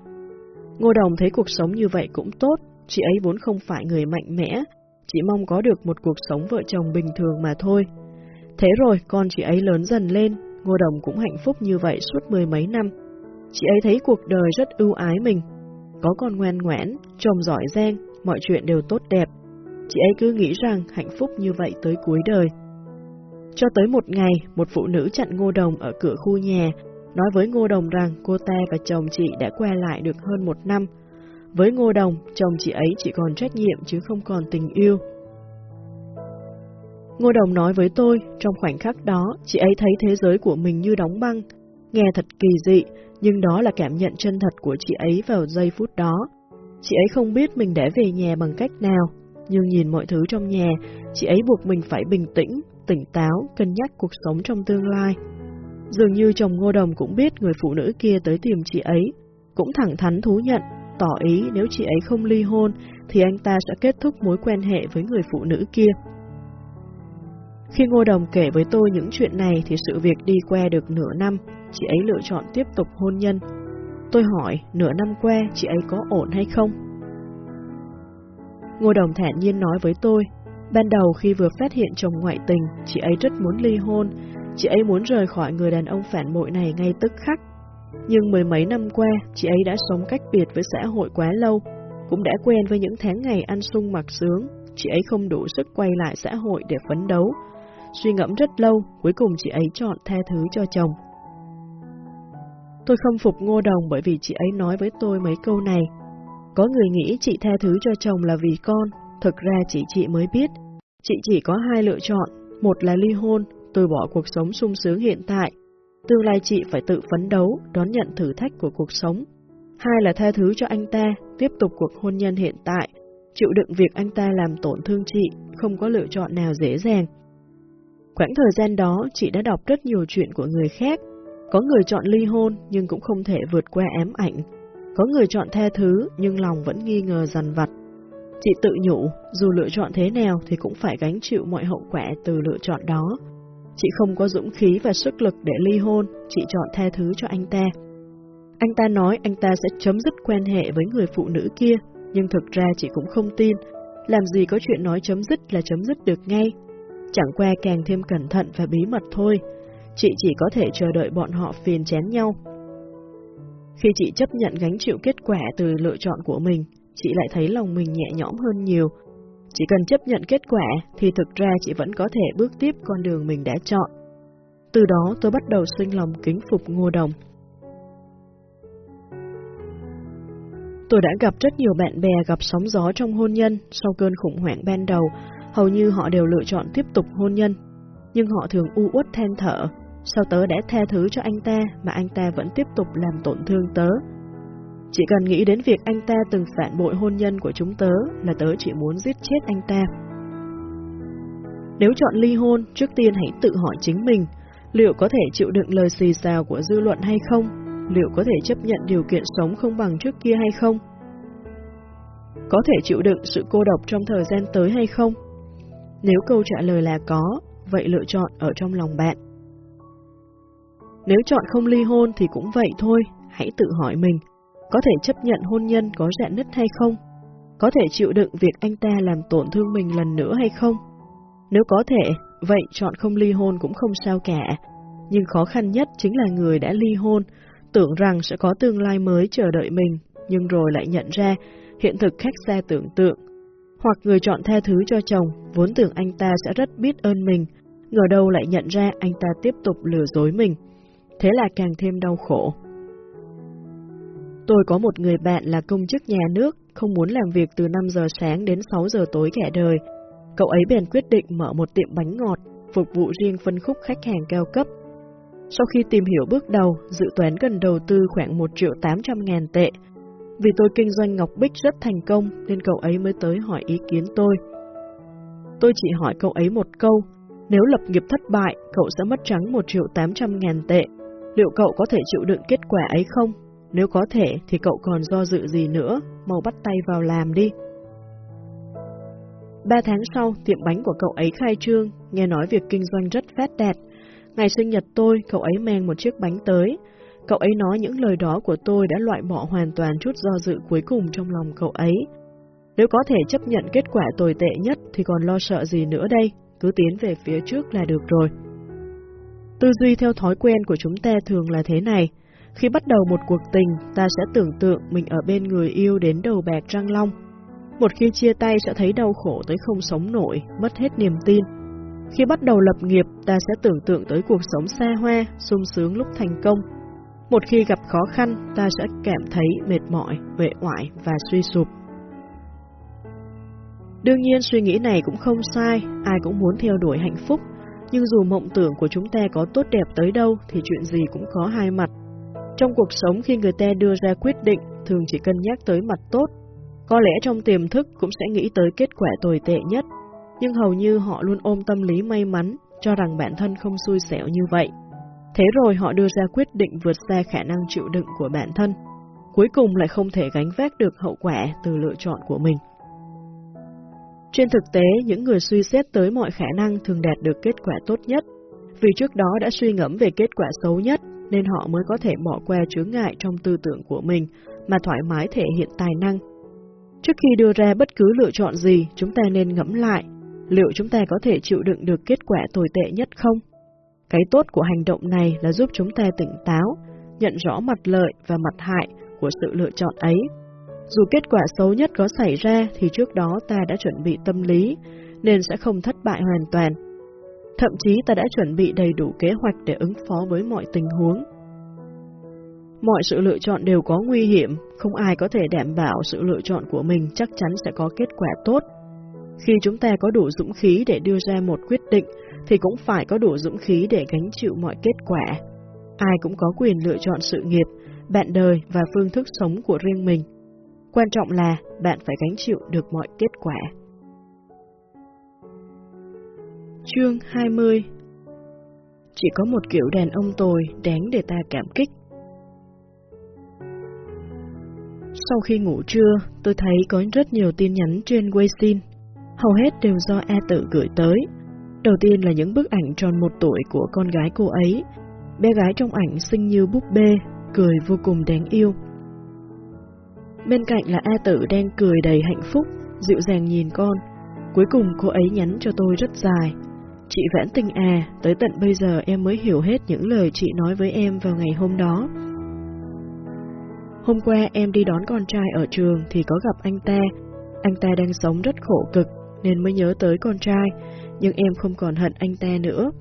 Ngô Đồng thấy cuộc sống như vậy cũng tốt, chị ấy vốn không phải người mạnh mẽ, chỉ mong có được một cuộc sống vợ chồng bình thường mà thôi. Thế rồi con chị ấy lớn dần lên, Ngô Đồng cũng hạnh phúc như vậy suốt mười mấy năm. Chị ấy thấy cuộc đời rất ưu ái mình. Có con ngoan ngoãn, chồng giỏi giang, mọi chuyện đều tốt đẹp. Chị ấy cứ nghĩ rằng hạnh phúc như vậy tới cuối đời. Cho tới một ngày, một phụ nữ chặn Ngô Đồng ở cửa khu nhà, nói với Ngô Đồng rằng cô ta và chồng chị đã qua lại được hơn một năm. Với Ngô Đồng, chồng chị ấy chỉ còn trách nhiệm chứ không còn tình yêu. Ngô Đồng nói với tôi, trong khoảnh khắc đó, chị ấy thấy thế giới của mình như đóng băng. Nghe thật kỳ dị, nhưng đó là cảm nhận chân thật của chị ấy vào giây phút đó. Chị ấy không biết mình đã về nhà bằng cách nào, nhưng nhìn mọi thứ trong nhà, chị ấy buộc mình phải bình tĩnh, tỉnh táo, cân nhắc cuộc sống trong tương lai. Dường như chồng Ngô Đồng cũng biết người phụ nữ kia tới tìm chị ấy, cũng thẳng thắn thú nhận, tỏ ý nếu chị ấy không ly hôn thì anh ta sẽ kết thúc mối quan hệ với người phụ nữ kia. Khi Ngô Đồng kể với tôi những chuyện này thì sự việc đi qua được nửa năm, chị ấy lựa chọn tiếp tục hôn nhân. Tôi hỏi, nửa năm qua chị ấy có ổn hay không? Ngô Đồng thản nhiên nói với tôi, Ban đầu khi vừa phát hiện chồng ngoại tình, chị ấy rất muốn ly hôn, chị ấy muốn rời khỏi người đàn ông phản bội này ngay tức khắc. Nhưng mười mấy năm qua, chị ấy đã sống cách biệt với xã hội quá lâu, cũng đã quen với những tháng ngày ăn sung mặc sướng, chị ấy không đủ sức quay lại xã hội để phấn đấu. Suy ngẫm rất lâu, cuối cùng chị ấy chọn tha thứ cho chồng. Tôi không phục Ngô Đồng bởi vì chị ấy nói với tôi mấy câu này. Có người nghĩ chị tha thứ cho chồng là vì con, thực ra chỉ chị mới biết. Chị chỉ có hai lựa chọn, một là ly hôn, từ bỏ cuộc sống sung sướng hiện tại. Tương lai chị phải tự phấn đấu, đón nhận thử thách của cuộc sống. Hai là tha thứ cho anh ta, tiếp tục cuộc hôn nhân hiện tại, chịu đựng việc anh ta làm tổn thương chị, không có lựa chọn nào dễ dàng. Khoảng thời gian đó, chị đã đọc rất nhiều chuyện của người khác. Có người chọn ly hôn nhưng cũng không thể vượt qua ém ảnh. Có người chọn tha thứ nhưng lòng vẫn nghi ngờ dằn vặt. Chị tự nhủ, dù lựa chọn thế nào thì cũng phải gánh chịu mọi hậu quả từ lựa chọn đó. Chị không có dũng khí và sức lực để ly hôn, chị chọn tha thứ cho anh ta. Anh ta nói anh ta sẽ chấm dứt quan hệ với người phụ nữ kia, nhưng thực ra chị cũng không tin. Làm gì có chuyện nói chấm dứt là chấm dứt được ngay. Chẳng qua càng thêm cẩn thận và bí mật thôi. Chị chỉ có thể chờ đợi bọn họ phiền chén nhau. Khi chị chấp nhận gánh chịu kết quả từ lựa chọn của mình, chị lại thấy lòng mình nhẹ nhõm hơn nhiều. Chỉ cần chấp nhận kết quả thì thực ra chị vẫn có thể bước tiếp con đường mình đã chọn. Từ đó tôi bắt đầu sinh lòng kính phục Ngô Đồng. Tôi đã gặp rất nhiều bạn bè gặp sóng gió trong hôn nhân sau cơn khủng hoảng ban đầu, hầu như họ đều lựa chọn tiếp tục hôn nhân. Nhưng họ thường u uất than thở, sao tớ đã tha thứ cho anh ta mà anh ta vẫn tiếp tục làm tổn thương tớ. Chỉ cần nghĩ đến việc anh ta từng phản bội hôn nhân của chúng tớ là tớ chỉ muốn giết chết anh ta. Nếu chọn ly hôn, trước tiên hãy tự hỏi chính mình, liệu có thể chịu đựng lời xì xào của dư luận hay không? Liệu có thể chấp nhận điều kiện sống không bằng trước kia hay không? Có thể chịu đựng sự cô độc trong thời gian tới hay không? Nếu câu trả lời là có, vậy lựa chọn ở trong lòng bạn. Nếu chọn không ly hôn thì cũng vậy thôi, hãy tự hỏi mình, có thể chấp nhận hôn nhân có rạn nứt hay không? Có thể chịu đựng việc anh ta làm tổn thương mình lần nữa hay không? Nếu có thể, vậy chọn không ly hôn cũng không sao cả. Nhưng khó khăn nhất chính là người đã ly hôn, tưởng rằng sẽ có tương lai mới chờ đợi mình, nhưng rồi lại nhận ra hiện thực khác xa tưởng tượng. Hoặc người chọn tha thứ cho chồng, vốn tưởng anh ta sẽ rất biết ơn mình, ngờ đâu lại nhận ra anh ta tiếp tục lừa dối mình. Thế là càng thêm đau khổ. Tôi có một người bạn là công chức nhà nước, không muốn làm việc từ 5 giờ sáng đến 6 giờ tối kẻ đời. Cậu ấy bèn quyết định mở một tiệm bánh ngọt, phục vụ riêng phân khúc khách hàng cao cấp. Sau khi tìm hiểu bước đầu, dự toán cần đầu tư khoảng 1 triệu 800 ngàn tệ. Vì tôi kinh doanh Ngọc Bích rất thành công nên cậu ấy mới tới hỏi ý kiến tôi. Tôi chỉ hỏi cậu ấy một câu, nếu lập nghiệp thất bại, cậu sẽ mất trắng 1 triệu 800 ngàn tệ. Liệu cậu có thể chịu đựng kết quả ấy không? Nếu có thể thì cậu còn do dự gì nữa, mau bắt tay vào làm đi. Ba tháng sau, tiệm bánh của cậu ấy khai trương, nghe nói việc kinh doanh rất phát đạt. Ngày sinh nhật tôi, cậu ấy mang một chiếc bánh tới. Cậu ấy nói những lời đó của tôi đã loại bỏ hoàn toàn chút do dự cuối cùng trong lòng cậu ấy. Nếu có thể chấp nhận kết quả tồi tệ nhất thì còn lo sợ gì nữa đây, cứ tiến về phía trước là được rồi. Tư duy theo thói quen của chúng ta thường là thế này. Khi bắt đầu một cuộc tình, ta sẽ tưởng tượng mình ở bên người yêu đến đầu bạc răng long. Một khi chia tay sẽ thấy đau khổ tới không sống nổi, mất hết niềm tin. Khi bắt đầu lập nghiệp, ta sẽ tưởng tượng tới cuộc sống xa hoa, sung sướng lúc thành công. Một khi gặp khó khăn, ta sẽ cảm thấy mệt mỏi, vệ oải và suy sụp. Đương nhiên suy nghĩ này cũng không sai, ai cũng muốn theo đuổi hạnh phúc, nhưng dù mộng tưởng của chúng ta có tốt đẹp tới đâu thì chuyện gì cũng có hai mặt. Trong cuộc sống khi người ta đưa ra quyết định, thường chỉ cân nhắc tới mặt tốt. Có lẽ trong tiềm thức cũng sẽ nghĩ tới kết quả tồi tệ nhất, nhưng hầu như họ luôn ôm tâm lý may mắn, cho rằng bản thân không xui xẻo như vậy. Thế rồi họ đưa ra quyết định vượt xa khả năng chịu đựng của bản thân, cuối cùng lại không thể gánh vác được hậu quả từ lựa chọn của mình. Trên thực tế, những người suy xét tới mọi khả năng thường đạt được kết quả tốt nhất, vì trước đó đã suy ngẫm về kết quả xấu nhất nên họ mới có thể bỏ qua chướng ngại trong tư tưởng của mình mà thoải mái thể hiện tài năng. Trước khi đưa ra bất cứ lựa chọn gì, chúng ta nên ngẫm lại, liệu chúng ta có thể chịu đựng được kết quả tồi tệ nhất không? Cái tốt của hành động này là giúp chúng ta tỉnh táo, nhận rõ mặt lợi và mặt hại của sự lựa chọn ấy. Dù kết quả xấu nhất có xảy ra thì trước đó ta đã chuẩn bị tâm lý, nên sẽ không thất bại hoàn toàn. Thậm chí ta đã chuẩn bị đầy đủ kế hoạch để ứng phó với mọi tình huống. Mọi sự lựa chọn đều có nguy hiểm, không ai có thể đảm bảo sự lựa chọn của mình chắc chắn sẽ có kết quả tốt. Khi chúng ta có đủ dũng khí để đưa ra một quyết định, thì cũng phải có đủ dũng khí để gánh chịu mọi kết quả. Ai cũng có quyền lựa chọn sự nghiệp, bạn đời và phương thức sống của riêng mình. Quan trọng là bạn phải gánh chịu được mọi kết quả. Chương 20 Chỉ có một kiểu đàn ông tồi đáng để ta cảm kích. Sau khi ngủ trưa, tôi thấy có rất nhiều tin nhắn trên Weixin. Hầu hết đều do A tự gửi tới. Đầu tiên là những bức ảnh tròn một tuổi của con gái cô ấy. Bé gái trong ảnh xinh như búp bê, cười vô cùng đáng yêu. Bên cạnh là A Tử đang cười đầy hạnh phúc, dịu dàng nhìn con. Cuối cùng cô ấy nhắn cho tôi rất dài. Chị Vãn Tình à, tới tận bây giờ em mới hiểu hết những lời chị nói với em vào ngày hôm đó. Hôm qua em đi đón con trai ở trường thì có gặp anh ta. Anh ta đang sống rất khổ cực nên mới nhớ tới con trai, nhưng em không còn hận anh ta nữa.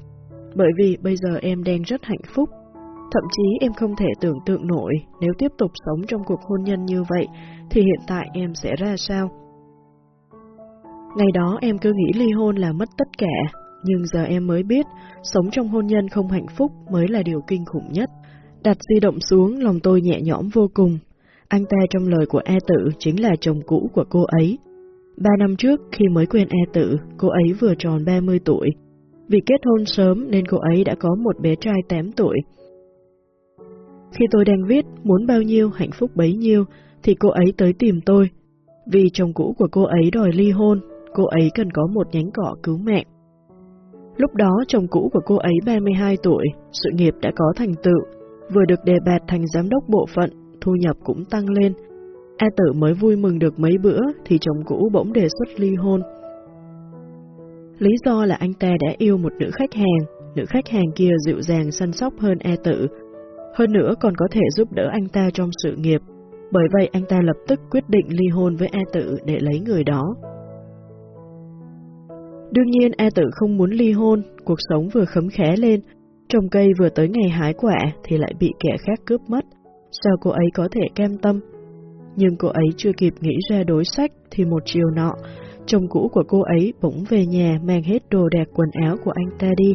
Bởi vì bây giờ em đang rất hạnh phúc. Thậm chí em không thể tưởng tượng nổi nếu tiếp tục sống trong cuộc hôn nhân như vậy thì hiện tại em sẽ ra sao. Ngày đó em cứ nghĩ ly hôn là mất tất cả, nhưng giờ em mới biết sống trong hôn nhân không hạnh phúc mới là điều kinh khủng nhất. Đặt di động xuống, lòng tôi nhẹ nhõm vô cùng. Anh ta trong lời của E Tử chính là chồng cũ của cô ấy. Ba năm trước, khi mới quen E Tử, cô ấy vừa tròn 30 tuổi. Vì kết hôn sớm nên cô ấy đã có một bé trai 8 tuổi. Khi tôi đang viết muốn bao nhiêu hạnh phúc bấy nhiêu, thì cô ấy tới tìm tôi. Vì chồng cũ của cô ấy đòi ly hôn, cô ấy cần có một nhánh cỏ cứu mạng. Lúc đó chồng cũ của cô ấy 32 tuổi, sự nghiệp đã có thành tựu, vừa được đề bạt thành giám đốc bộ phận, thu nhập cũng tăng lên. A tử mới vui mừng được mấy bữa thì chồng cũ bỗng đề xuất ly hôn. Lý do là anh ta đã yêu một nữ khách hàng, nữ khách hàng kia dịu dàng săn sóc hơn A tử, hơn nữa còn có thể giúp đỡ anh ta trong sự nghiệp. Bởi vậy anh ta lập tức quyết định ly hôn với A tử để lấy người đó. Đương nhiên A tử không muốn ly hôn, cuộc sống vừa khấm khé lên, Trồng cây vừa tới ngày hái quả thì lại bị kẻ khác cướp mất, sao cô ấy có thể cam tâm? Nhưng cô ấy chưa kịp nghĩ ra đối sách thì một chiều nọ, chồng cũ của cô ấy bỗng về nhà mang hết đồ đạc quần áo của anh ta đi.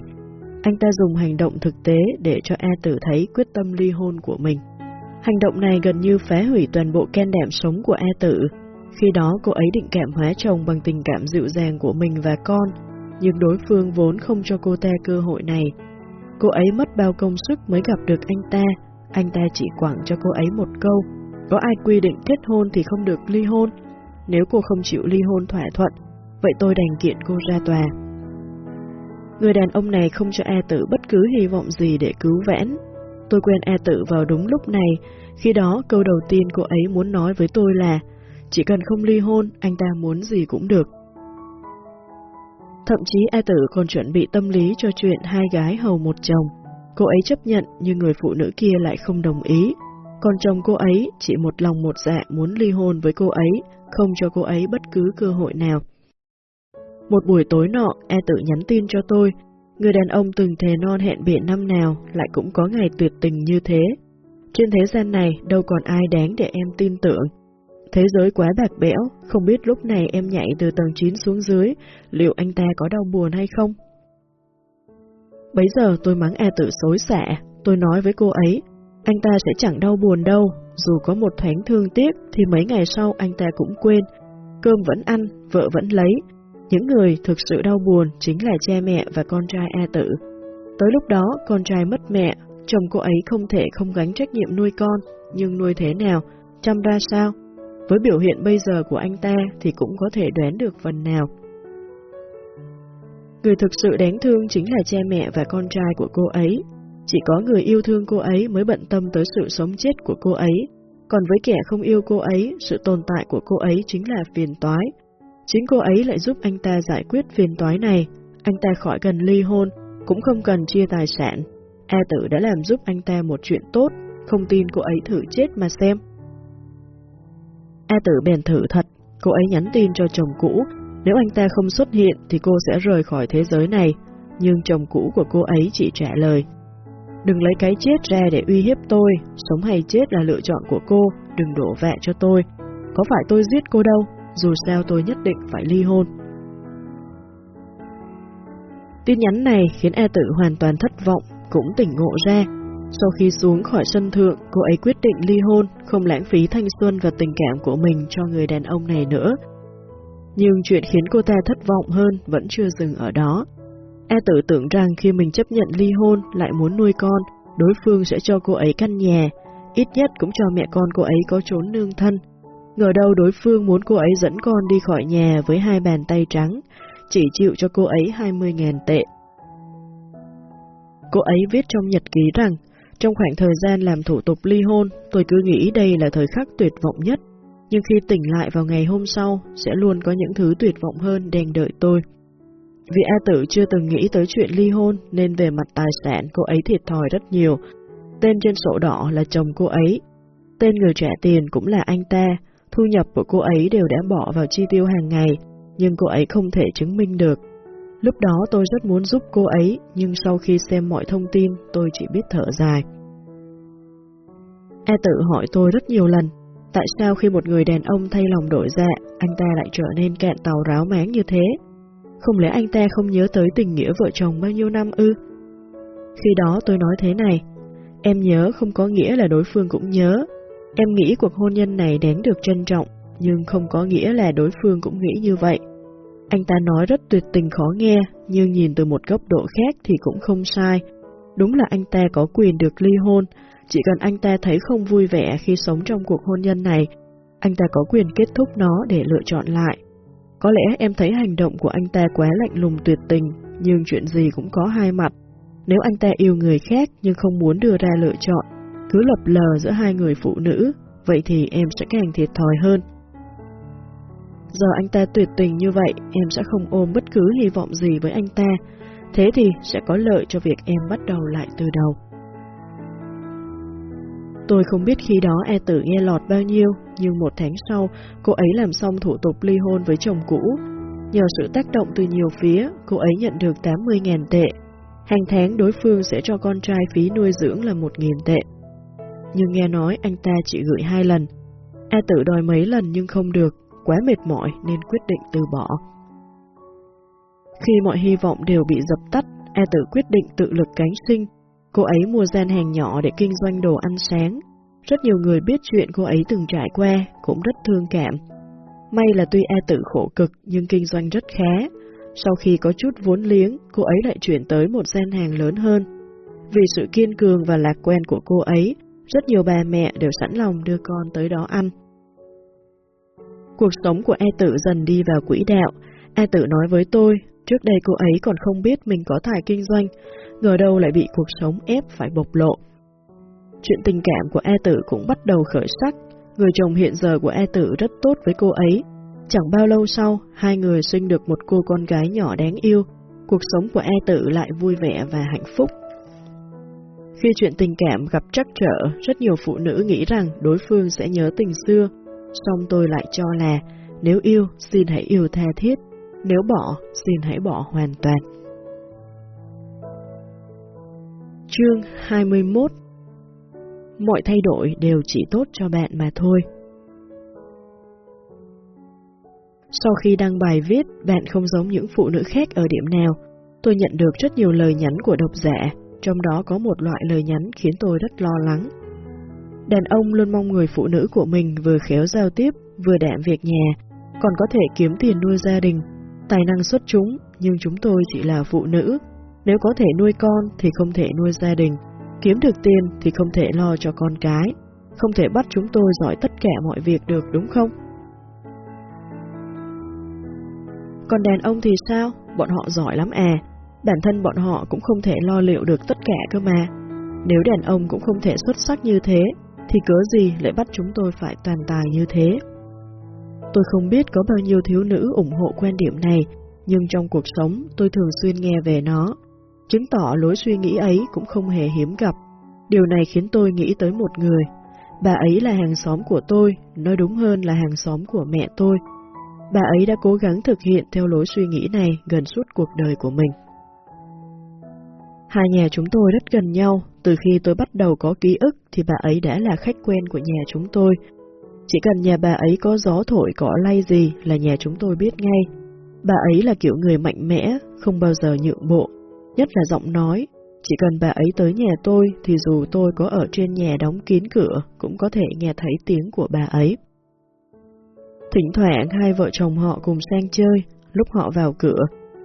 Anh ta dùng hành động thực tế để cho E Tử thấy quyết tâm ly hôn của mình. Hành động này gần như phá hủy toàn bộ ken đảm sống của E Tử. Khi đó cô ấy định cảm hóa chồng bằng tình cảm dịu dàng của mình và con, nhưng đối phương vốn không cho cô ta cơ hội này, Cô ấy mất bao công sức mới gặp được anh ta, anh ta chỉ quảng cho cô ấy một câu, có ai quy định kết hôn thì không được ly hôn, nếu cô không chịu ly hôn thỏa thuận, vậy tôi đành kiện cô ra tòa. Người đàn ông này không cho E tử bất cứ hy vọng gì để cứu vãn. Tôi quen E tử vào đúng lúc này, khi đó câu đầu tiên cô ấy muốn nói với tôi là chỉ cần không ly hôn, anh ta muốn gì cũng được. Thậm chí A Tử còn chuẩn bị tâm lý cho chuyện hai gái hầu một chồng. Cô ấy chấp nhận nhưng người phụ nữ kia lại không đồng ý. Còn chồng cô ấy chỉ một lòng một dạ muốn ly hôn với cô ấy, không cho cô ấy bất cứ cơ hội nào. Một buổi tối nọ, E tự nhắn tin cho tôi, người đàn ông từng thề non hẹn biển năm nào lại cũng có ngày tuyệt tình như thế. Trên thế gian này đâu còn ai đáng để em tin tưởng. Thế giới quá bạc bẽo, không biết lúc này em nhảy từ tầng 9 xuống dưới, liệu anh ta có đau buồn hay không? Bấy giờ tôi mắng E tự xối xả, tôi nói với cô ấy, anh ta sẽ chẳng đau buồn đâu, dù có một thoáng thương tiếc thì mấy ngày sau anh ta cũng quên, cơm vẫn ăn, vợ vẫn lấy. Những người thực sự đau buồn chính là cha mẹ và con trai E tử. Tới lúc đó con trai mất mẹ, chồng cô ấy không thể không gánh trách nhiệm nuôi con, nhưng nuôi thế nào, chăm ra sao? Với biểu hiện bây giờ của anh ta thì cũng có thể đoán được phần nào. Người thực sự đáng thương chính là cha mẹ và con trai của cô ấy. Chỉ có người yêu thương cô ấy mới bận tâm tới sự sống chết của cô ấy. Còn với kẻ không yêu cô ấy, sự tồn tại của cô ấy chính là phiền toái. Chính cô ấy lại giúp anh ta giải quyết phiền toái này, anh ta khỏi cần ly hôn, cũng không cần chia tài sản. A tử đã làm giúp anh ta một chuyện tốt, không tin cô ấy thử chết mà xem. A tử bèn thử thật, cô ấy nhắn tin cho chồng cũ, nếu anh ta không xuất hiện thì cô sẽ rời khỏi thế giới này, nhưng chồng cũ của cô ấy chỉ trả lời. Đừng lấy cái chết ra để uy hiếp tôi, sống hay chết là lựa chọn của cô, đừng đổ vạ cho tôi. Có phải tôi giết cô đâu, dù sao tôi nhất định phải ly hôn. Tin nhắn này khiến E tử hoàn toàn thất vọng, cũng tỉnh ngộ ra. Sau khi xuống khỏi sân thượng, cô ấy quyết định ly hôn, không lãng phí thanh xuân và tình cảm của mình cho người đàn ông này nữa. Nhưng chuyện khiến cô ta thất vọng hơn vẫn chưa dừng ở đó. E tử tưởng rằng khi mình chấp nhận ly hôn lại muốn nuôi con, đối phương sẽ cho cô ấy căn nhà, ít nhất cũng cho mẹ con cô ấy có trốn nương thân. Ngờ đâu đối phương muốn cô ấy dẫn con đi khỏi nhà với hai bàn tay trắng, chỉ chịu cho cô ấy 20.000 tệ. Cô ấy viết trong nhật ký rằng, trong khoảng thời gian làm thủ tục ly hôn, tôi cứ nghĩ đây là thời khắc tuyệt vọng nhất, nhưng khi tỉnh lại vào ngày hôm sau, sẽ luôn có những thứ tuyệt vọng hơn đang đợi tôi. Vì A Tử chưa từng nghĩ tới chuyện ly hôn nên về mặt tài sản cô ấy thiệt thòi rất nhiều. Tên trên sổ đỏ là chồng cô ấy. Tên người trả tiền cũng là anh ta. Thu nhập của cô ấy đều đã bỏ vào chi tiêu hàng ngày, nhưng cô ấy không thể chứng minh được. Lúc đó tôi rất muốn giúp cô ấy, nhưng sau khi xem mọi thông tin, tôi chỉ biết thở dài. E tự hỏi tôi rất nhiều lần, tại sao khi một người đàn ông thay lòng đổi dạ, anh ta lại trở nên cạn tàu ráo máng như thế? Không lẽ anh ta không nhớ tới tình nghĩa vợ chồng bao nhiêu năm ư? Khi đó tôi nói thế này, em nhớ không có nghĩa là đối phương cũng nhớ. Em nghĩ cuộc hôn nhân này đáng được trân trọng, nhưng không có nghĩa là đối phương cũng nghĩ như vậy. Anh ta nói rất tuyệt tình khó nghe, nhưng nhìn từ một góc độ khác thì cũng không sai. Đúng là anh ta có quyền được ly hôn, chỉ cần anh ta thấy không vui vẻ khi sống trong cuộc hôn nhân này, anh ta có quyền kết thúc nó để lựa chọn lại. Có lẽ em thấy hành động của anh ta quá lạnh lùng tuyệt tình, nhưng chuyện gì cũng có hai mặt. Nếu anh ta yêu người khác nhưng không muốn đưa ra lựa chọn, cứ lập lờ giữa hai người phụ nữ, vậy thì em sẽ càng thiệt thòi hơn. Giờ anh ta tuyệt tình như vậy, em sẽ không ôm bất cứ hy vọng gì với anh ta, thế thì sẽ có lợi cho việc em bắt đầu lại từ đầu. Tôi không biết khi đó e tử nghe lọt bao nhiêu, nhưng một tháng sau, cô ấy làm xong thủ tục ly hôn với chồng cũ. Nhờ sự tác động từ nhiều phía, cô ấy nhận được 80.000 tệ. Hàng tháng đối phương sẽ cho con trai phí nuôi dưỡng là 1.000 tệ. Nhưng nghe nói anh ta chỉ gửi hai lần. E tử đòi mấy lần nhưng không được, quá mệt mỏi nên quyết định từ bỏ. Khi mọi hy vọng đều bị dập tắt, E tử quyết định tự lực cánh sinh. Cô ấy mua gian hàng nhỏ để kinh doanh đồ ăn sáng. Rất nhiều người biết chuyện cô ấy từng trải qua, cũng rất thương cảm. May là tuy E tử khổ cực nhưng kinh doanh rất khá. Sau khi có chút vốn liếng, cô ấy lại chuyển tới một gian hàng lớn hơn. Vì sự kiên cường và lạc quen của cô ấy, rất nhiều bà mẹ đều sẵn lòng đưa con tới đó ăn. Cuộc sống của E tử dần đi vào quỹ đạo. E tử nói với tôi, trước đây cô ấy còn không biết mình có thải kinh doanh, ngờ đâu lại bị cuộc sống ép phải bộc lộ. Chuyện tình cảm của E tử cũng bắt đầu khởi sắc, người chồng hiện giờ của E tử rất tốt với cô ấy. Chẳng bao lâu sau, hai người sinh được một cô con gái nhỏ đáng yêu, cuộc sống của E tử lại vui vẻ và hạnh phúc. Khi chuyện tình cảm gặp trắc trở, rất nhiều phụ nữ nghĩ rằng đối phương sẽ nhớ tình xưa, Xong tôi lại cho là, nếu yêu, xin hãy yêu tha thiết, nếu bỏ, xin hãy bỏ hoàn toàn. Chương 21 Mọi thay đổi đều chỉ tốt cho bạn mà thôi. Sau khi đăng bài viết, bạn không giống những phụ nữ khác ở điểm nào. Tôi nhận được rất nhiều lời nhắn của độc giả, trong đó có một loại lời nhắn khiến tôi rất lo lắng. Đàn ông luôn mong người phụ nữ của mình vừa khéo giao tiếp, vừa đảm việc nhà, còn có thể kiếm tiền nuôi gia đình. Tài năng xuất chúng, nhưng chúng tôi chỉ là phụ nữ. Nếu có thể nuôi con thì không thể nuôi gia đình, kiếm được tiền thì không thể lo cho con cái, không thể bắt chúng tôi giỏi tất cả mọi việc được đúng không? Còn đàn ông thì sao? Bọn họ giỏi lắm à, bản thân bọn họ cũng không thể lo liệu được tất cả cơ mà. Nếu đàn ông cũng không thể xuất sắc như thế thì cớ gì lại bắt chúng tôi phải toàn tài như thế? Tôi không biết có bao nhiêu thiếu nữ ủng hộ quan điểm này, nhưng trong cuộc sống tôi thường xuyên nghe về nó. Chứng tỏ lối suy nghĩ ấy cũng không hề hiếm gặp. Điều này khiến tôi nghĩ tới một người. Bà ấy là hàng xóm của tôi, nói đúng hơn là hàng xóm của mẹ tôi. Bà ấy đã cố gắng thực hiện theo lối suy nghĩ này gần suốt cuộc đời của mình. Hai nhà chúng tôi rất gần nhau, từ khi tôi bắt đầu có ký ức thì bà ấy đã là khách quen của nhà chúng tôi. Chỉ cần nhà bà ấy có gió thổi cỏ lay gì là nhà chúng tôi biết ngay. Bà ấy là kiểu người mạnh mẽ, không bao giờ nhượng bộ, nhất là giọng nói. Chỉ cần bà ấy tới nhà tôi thì dù tôi có ở trên nhà đóng kín cửa cũng có thể nghe thấy tiếng của bà ấy. Thỉnh thoảng hai vợ chồng họ cùng sang chơi, lúc họ vào cửa,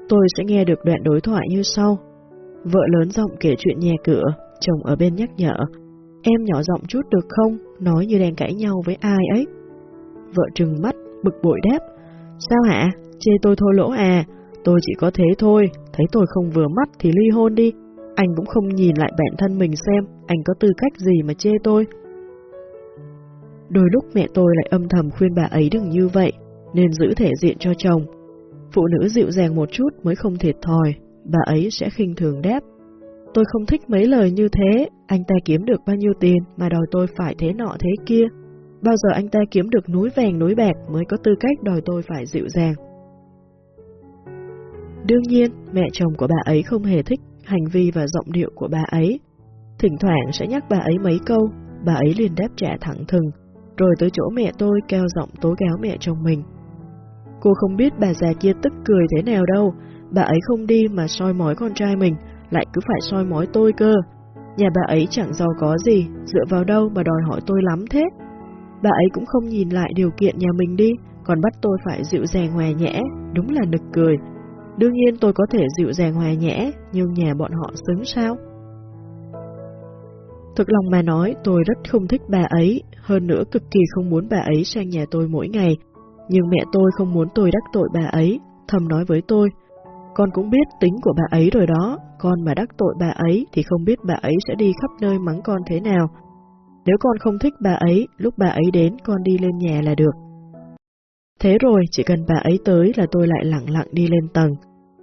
tôi sẽ nghe được đoạn đối thoại như sau. Vợ lớn giọng kể chuyện nhà cửa, chồng ở bên nhắc nhở. Em nhỏ giọng chút được không? Nói như đang cãi nhau với ai ấy. Vợ trừng mắt, bực bội đáp. Sao hả? Chê tôi thô lỗ à? Tôi chỉ có thế thôi, thấy tôi không vừa mắt thì ly hôn đi. Anh cũng không nhìn lại bản thân mình xem, anh có tư cách gì mà chê tôi. Đôi lúc mẹ tôi lại âm thầm khuyên bà ấy đừng như vậy, nên giữ thể diện cho chồng. Phụ nữ dịu dàng một chút mới không thiệt thòi, bà ấy sẽ khinh thường đáp. Tôi không thích mấy lời như thế, anh ta kiếm được bao nhiêu tiền mà đòi tôi phải thế nọ thế kia. Bao giờ anh ta kiếm được núi vàng núi bạc mới có tư cách đòi tôi phải dịu dàng. Đương nhiên, mẹ chồng của bà ấy không hề thích hành vi và giọng điệu của bà ấy. Thỉnh thoảng sẽ nhắc bà ấy mấy câu, bà ấy liền đáp trả thẳng thừng, rồi tới chỗ mẹ tôi kêu giọng tố cáo mẹ chồng mình. Cô không biết bà già kia tức cười thế nào đâu, bà ấy không đi mà soi mói con trai mình, lại cứ phải soi mói tôi cơ. Nhà bà ấy chẳng giàu có gì, dựa vào đâu mà đòi hỏi tôi lắm thế. Bà ấy cũng không nhìn lại điều kiện nhà mình đi, còn bắt tôi phải dịu dàng hòa nhẽ, đúng là nực cười. Đương nhiên tôi có thể dịu dàng hòa nhẽ, nhưng nhà bọn họ xứng sao? Thực lòng mà nói, tôi rất không thích bà ấy, hơn nữa cực kỳ không muốn bà ấy sang nhà tôi mỗi ngày. Nhưng mẹ tôi không muốn tôi đắc tội bà ấy, thầm nói với tôi, con cũng biết tính của bà ấy rồi đó, con mà đắc tội bà ấy thì không biết bà ấy sẽ đi khắp nơi mắng con thế nào. Nếu con không thích bà ấy, lúc bà ấy đến con đi lên nhà là được. Thế rồi, chỉ cần bà ấy tới là tôi lại lặng lặng đi lên tầng.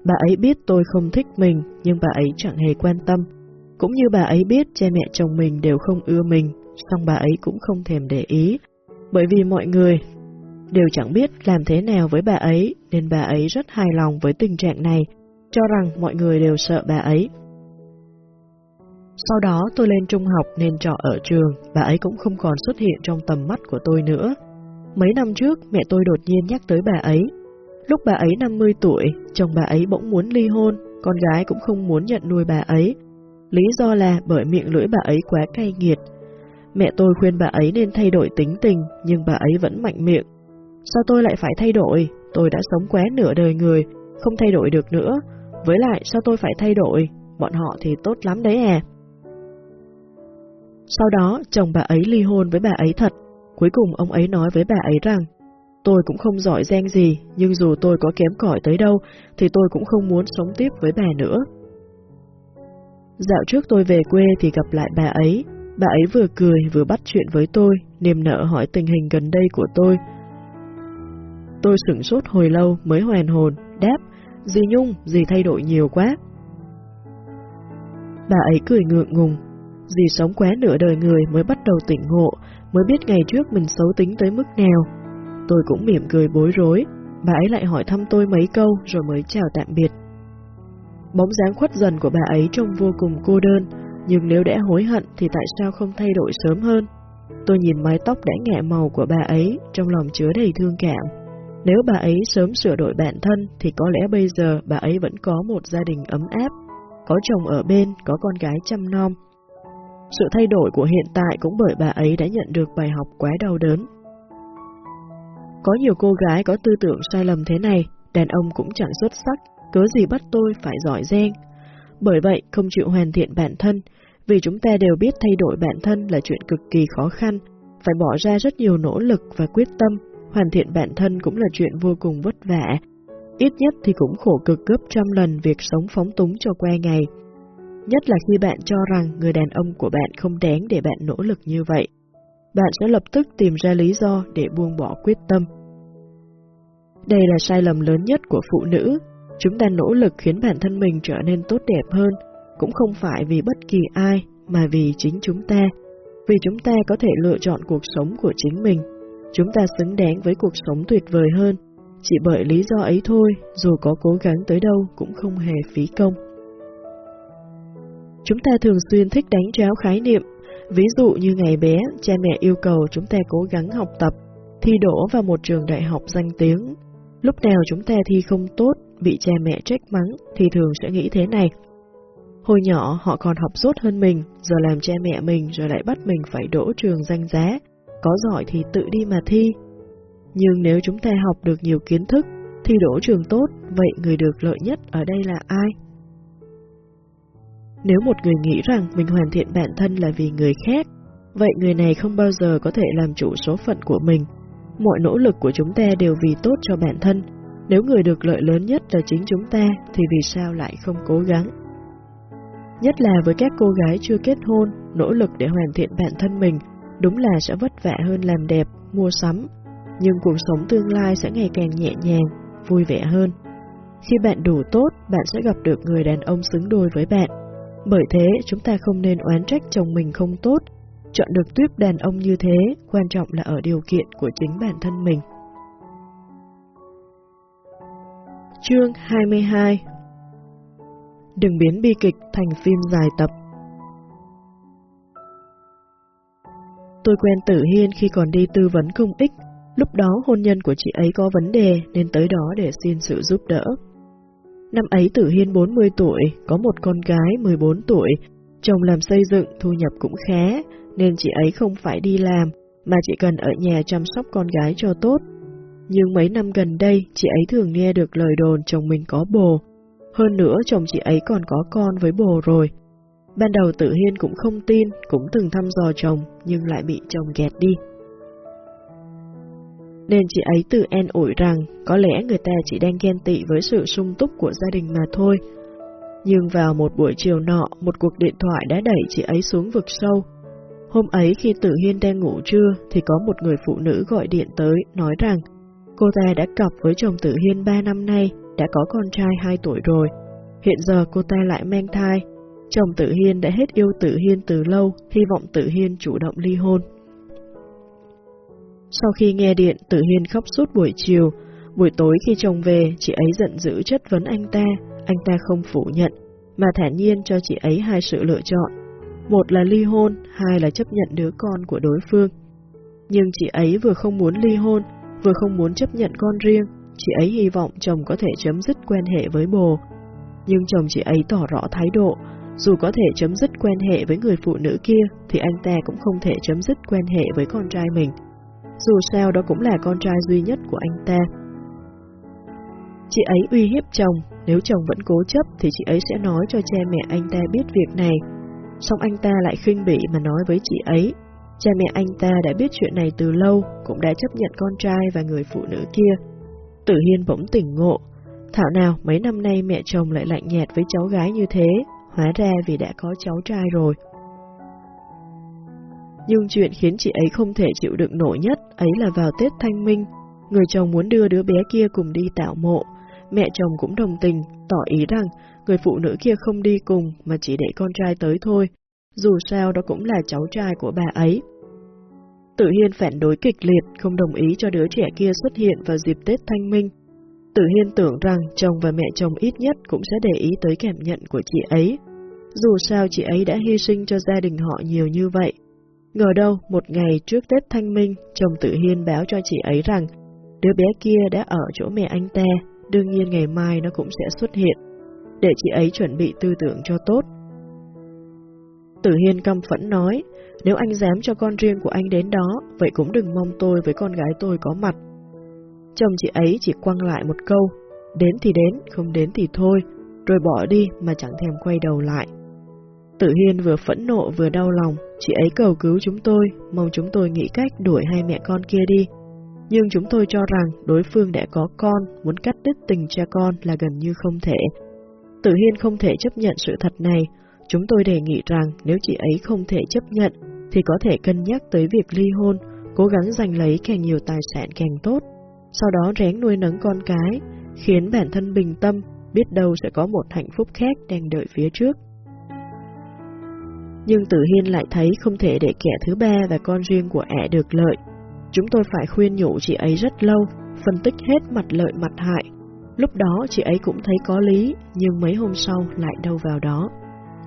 Bà ấy biết tôi không thích mình, nhưng bà ấy chẳng hề quan tâm. Cũng như bà ấy biết cha mẹ chồng mình đều không ưa mình, song bà ấy cũng không thèm để ý. Bởi vì mọi người đều chẳng biết làm thế nào với bà ấy, nên bà ấy rất hài lòng với tình trạng này, cho rằng mọi người đều sợ bà ấy. Sau đó tôi lên trung học nên trọ ở trường, bà ấy cũng không còn xuất hiện trong tầm mắt của tôi nữa. Mấy năm trước, mẹ tôi đột nhiên nhắc tới bà ấy. Lúc bà ấy 50 tuổi, chồng bà ấy bỗng muốn ly hôn, con gái cũng không muốn nhận nuôi bà ấy. Lý do là bởi miệng lưỡi bà ấy quá cay nghiệt. Mẹ tôi khuyên bà ấy nên thay đổi tính tình, nhưng bà ấy vẫn mạnh miệng, Sao tôi lại phải thay đổi? Tôi đã sống quá nửa đời người, không thay đổi được nữa. Với lại sao tôi phải thay đổi? Bọn họ thì tốt lắm đấy à. Sau đó, chồng bà ấy ly hôn với bà ấy thật. Cuối cùng ông ấy nói với bà ấy rằng, tôi cũng không giỏi giang gì, nhưng dù tôi có kém cỏi tới đâu, thì tôi cũng không muốn sống tiếp với bà nữa. Dạo trước tôi về quê thì gặp lại bà ấy, bà ấy vừa cười vừa bắt chuyện với tôi, niềm nợ hỏi tình hình gần đây của tôi, Tôi sửng sốt hồi lâu mới hoàn hồn, đáp, dì Nhung, dì thay đổi nhiều quá. Bà ấy cười ngượng ngùng, dì sống quá nửa đời người mới bắt đầu tỉnh ngộ, mới biết ngày trước mình xấu tính tới mức nào. Tôi cũng mỉm cười bối rối, bà ấy lại hỏi thăm tôi mấy câu rồi mới chào tạm biệt. Bóng dáng khuất dần của bà ấy trông vô cùng cô đơn, nhưng nếu đã hối hận thì tại sao không thay đổi sớm hơn? Tôi nhìn mái tóc đã ngẹ màu của bà ấy, trong lòng chứa đầy thương cảm. Nếu bà ấy sớm sửa đổi bản thân thì có lẽ bây giờ bà ấy vẫn có một gia đình ấm áp, có chồng ở bên, có con gái chăm nom. Sự thay đổi của hiện tại cũng bởi bà ấy đã nhận được bài học quá đau đớn. Có nhiều cô gái có tư tưởng sai lầm thế này, đàn ông cũng chẳng xuất sắc, cớ gì bắt tôi phải giỏi giang. Bởi vậy, không chịu hoàn thiện bản thân, vì chúng ta đều biết thay đổi bản thân là chuyện cực kỳ khó khăn, phải bỏ ra rất nhiều nỗ lực và quyết tâm Hoàn thiện bản thân cũng là chuyện vô cùng vất vả, ít nhất thì cũng khổ cực gấp trăm lần việc sống phóng túng cho qua ngày. Nhất là khi bạn cho rằng người đàn ông của bạn không đáng để bạn nỗ lực như vậy. Bạn sẽ lập tức tìm ra lý do để buông bỏ quyết tâm. Đây là sai lầm lớn nhất của phụ nữ. Chúng ta nỗ lực khiến bản thân mình trở nên tốt đẹp hơn, cũng không phải vì bất kỳ ai, mà vì chính chúng ta. Vì chúng ta có thể lựa chọn cuộc sống của chính mình. Chúng ta xứng đáng với cuộc sống tuyệt vời hơn. Chỉ bởi lý do ấy thôi, dù có cố gắng tới đâu cũng không hề phí công. Chúng ta thường xuyên thích đánh tráo khái niệm. Ví dụ như ngày bé, cha mẹ yêu cầu chúng ta cố gắng học tập, thi đỗ vào một trường đại học danh tiếng. Lúc nào chúng ta thi không tốt, bị cha mẹ trách mắng, thì thường sẽ nghĩ thế này. Hồi nhỏ họ còn học tốt hơn mình, giờ làm cha mẹ mình rồi lại bắt mình phải đỗ trường danh giá, có giỏi thì tự đi mà thi. Nhưng nếu chúng ta học được nhiều kiến thức, thi đỗ trường tốt, vậy người được lợi nhất ở đây là ai? Nếu một người nghĩ rằng mình hoàn thiện bản thân là vì người khác, vậy người này không bao giờ có thể làm chủ số phận của mình. Mọi nỗ lực của chúng ta đều vì tốt cho bản thân. Nếu người được lợi lớn nhất là chính chúng ta, thì vì sao lại không cố gắng? Nhất là với các cô gái chưa kết hôn, nỗ lực để hoàn thiện bản thân mình đúng là sẽ vất vả hơn làm đẹp, mua sắm. Nhưng cuộc sống tương lai sẽ ngày càng nhẹ nhàng, vui vẻ hơn. Khi bạn đủ tốt, bạn sẽ gặp được người đàn ông xứng đôi với bạn. Bởi thế, chúng ta không nên oán trách chồng mình không tốt. Chọn được tuyếp đàn ông như thế, quan trọng là ở điều kiện của chính bản thân mình. Chương 22 Đừng biến bi kịch thành phim dài tập Tôi quen Tử Hiên khi còn đi tư vấn công ích, lúc đó hôn nhân của chị ấy có vấn đề nên tới đó để xin sự giúp đỡ. Năm ấy Tử Hiên 40 tuổi, có một con gái 14 tuổi, chồng làm xây dựng thu nhập cũng khá, nên chị ấy không phải đi làm, mà chỉ cần ở nhà chăm sóc con gái cho tốt. Nhưng mấy năm gần đây, chị ấy thường nghe được lời đồn chồng mình có bồ. Hơn nữa, chồng chị ấy còn có con với bồ rồi. Ban đầu Tử Hiên cũng không tin, cũng từng thăm dò chồng, nhưng lại bị chồng ghét đi nên chị ấy tự en ủi rằng có lẽ người ta chỉ đang ghen tị với sự sung túc của gia đình mà thôi. Nhưng vào một buổi chiều nọ, một cuộc điện thoại đã đẩy chị ấy xuống vực sâu. Hôm ấy khi Tử Hiên đang ngủ trưa thì có một người phụ nữ gọi điện tới nói rằng cô ta đã cặp với chồng Tử Hiên 3 năm nay, đã có con trai 2 tuổi rồi. Hiện giờ cô ta lại mang thai. Chồng tự Hiên đã hết yêu tự Hiên từ lâu, hy vọng tự Hiên chủ động ly hôn. Sau khi nghe điện, tự Hiên khóc suốt buổi chiều. Buổi tối khi chồng về, chị ấy giận dữ chất vấn anh ta, anh ta không phủ nhận, mà thản nhiên cho chị ấy hai sự lựa chọn. Một là ly hôn, hai là chấp nhận đứa con của đối phương. Nhưng chị ấy vừa không muốn ly hôn, vừa không muốn chấp nhận con riêng, chị ấy hy vọng chồng có thể chấm dứt quan hệ với bồ. Nhưng chồng chị ấy tỏ rõ thái độ, dù có thể chấm dứt quan hệ với người phụ nữ kia, thì anh ta cũng không thể chấm dứt quan hệ với con trai mình dù sao đó cũng là con trai duy nhất của anh ta. Chị ấy uy hiếp chồng, nếu chồng vẫn cố chấp thì chị ấy sẽ nói cho cha mẹ anh ta biết việc này. Xong anh ta lại khinh bỉ mà nói với chị ấy, cha mẹ anh ta đã biết chuyện này từ lâu, cũng đã chấp nhận con trai và người phụ nữ kia. Tử Hiên bỗng tỉnh ngộ, thảo nào mấy năm nay mẹ chồng lại lạnh nhạt với cháu gái như thế, hóa ra vì đã có cháu trai rồi. Nhưng chuyện khiến chị ấy không thể chịu đựng nổi nhất ấy là vào Tết Thanh Minh, người chồng muốn đưa đứa bé kia cùng đi tạo mộ. Mẹ chồng cũng đồng tình, tỏ ý rằng người phụ nữ kia không đi cùng mà chỉ để con trai tới thôi, dù sao đó cũng là cháu trai của bà ấy. Tử Hiên phản đối kịch liệt, không đồng ý cho đứa trẻ kia xuất hiện vào dịp Tết Thanh Minh. Tử Hiên tưởng rằng chồng và mẹ chồng ít nhất cũng sẽ để ý tới cảm nhận của chị ấy. Dù sao chị ấy đã hy sinh cho gia đình họ nhiều như vậy, Ngờ đâu, một ngày trước Tết Thanh Minh, chồng Tử hiên báo cho chị ấy rằng đứa bé kia đã ở chỗ mẹ anh ta, đương nhiên ngày mai nó cũng sẽ xuất hiện, để chị ấy chuẩn bị tư tưởng cho tốt. Tử Hiên căm phẫn nói, nếu anh dám cho con riêng của anh đến đó, vậy cũng đừng mong tôi với con gái tôi có mặt. Chồng chị ấy chỉ quăng lại một câu, đến thì đến, không đến thì thôi, rồi bỏ đi mà chẳng thèm quay đầu lại. Tử Hiên vừa phẫn nộ vừa đau lòng, chị ấy cầu cứu chúng tôi, mong chúng tôi nghĩ cách đuổi hai mẹ con kia đi. Nhưng chúng tôi cho rằng đối phương đã có con, muốn cắt đứt tình cha con là gần như không thể. Tử Hiên không thể chấp nhận sự thật này, chúng tôi đề nghị rằng nếu chị ấy không thể chấp nhận, thì có thể cân nhắc tới việc ly hôn, cố gắng giành lấy càng nhiều tài sản càng tốt sau đó rén nuôi nấng con cái, khiến bản thân bình tâm, biết đâu sẽ có một hạnh phúc khác đang đợi phía trước. Nhưng Tử Hiên lại thấy không thể để kẻ thứ ba và con riêng của ẻ được lợi. Chúng tôi phải khuyên nhủ chị ấy rất lâu, phân tích hết mặt lợi mặt hại. Lúc đó chị ấy cũng thấy có lý, nhưng mấy hôm sau lại đâu vào đó.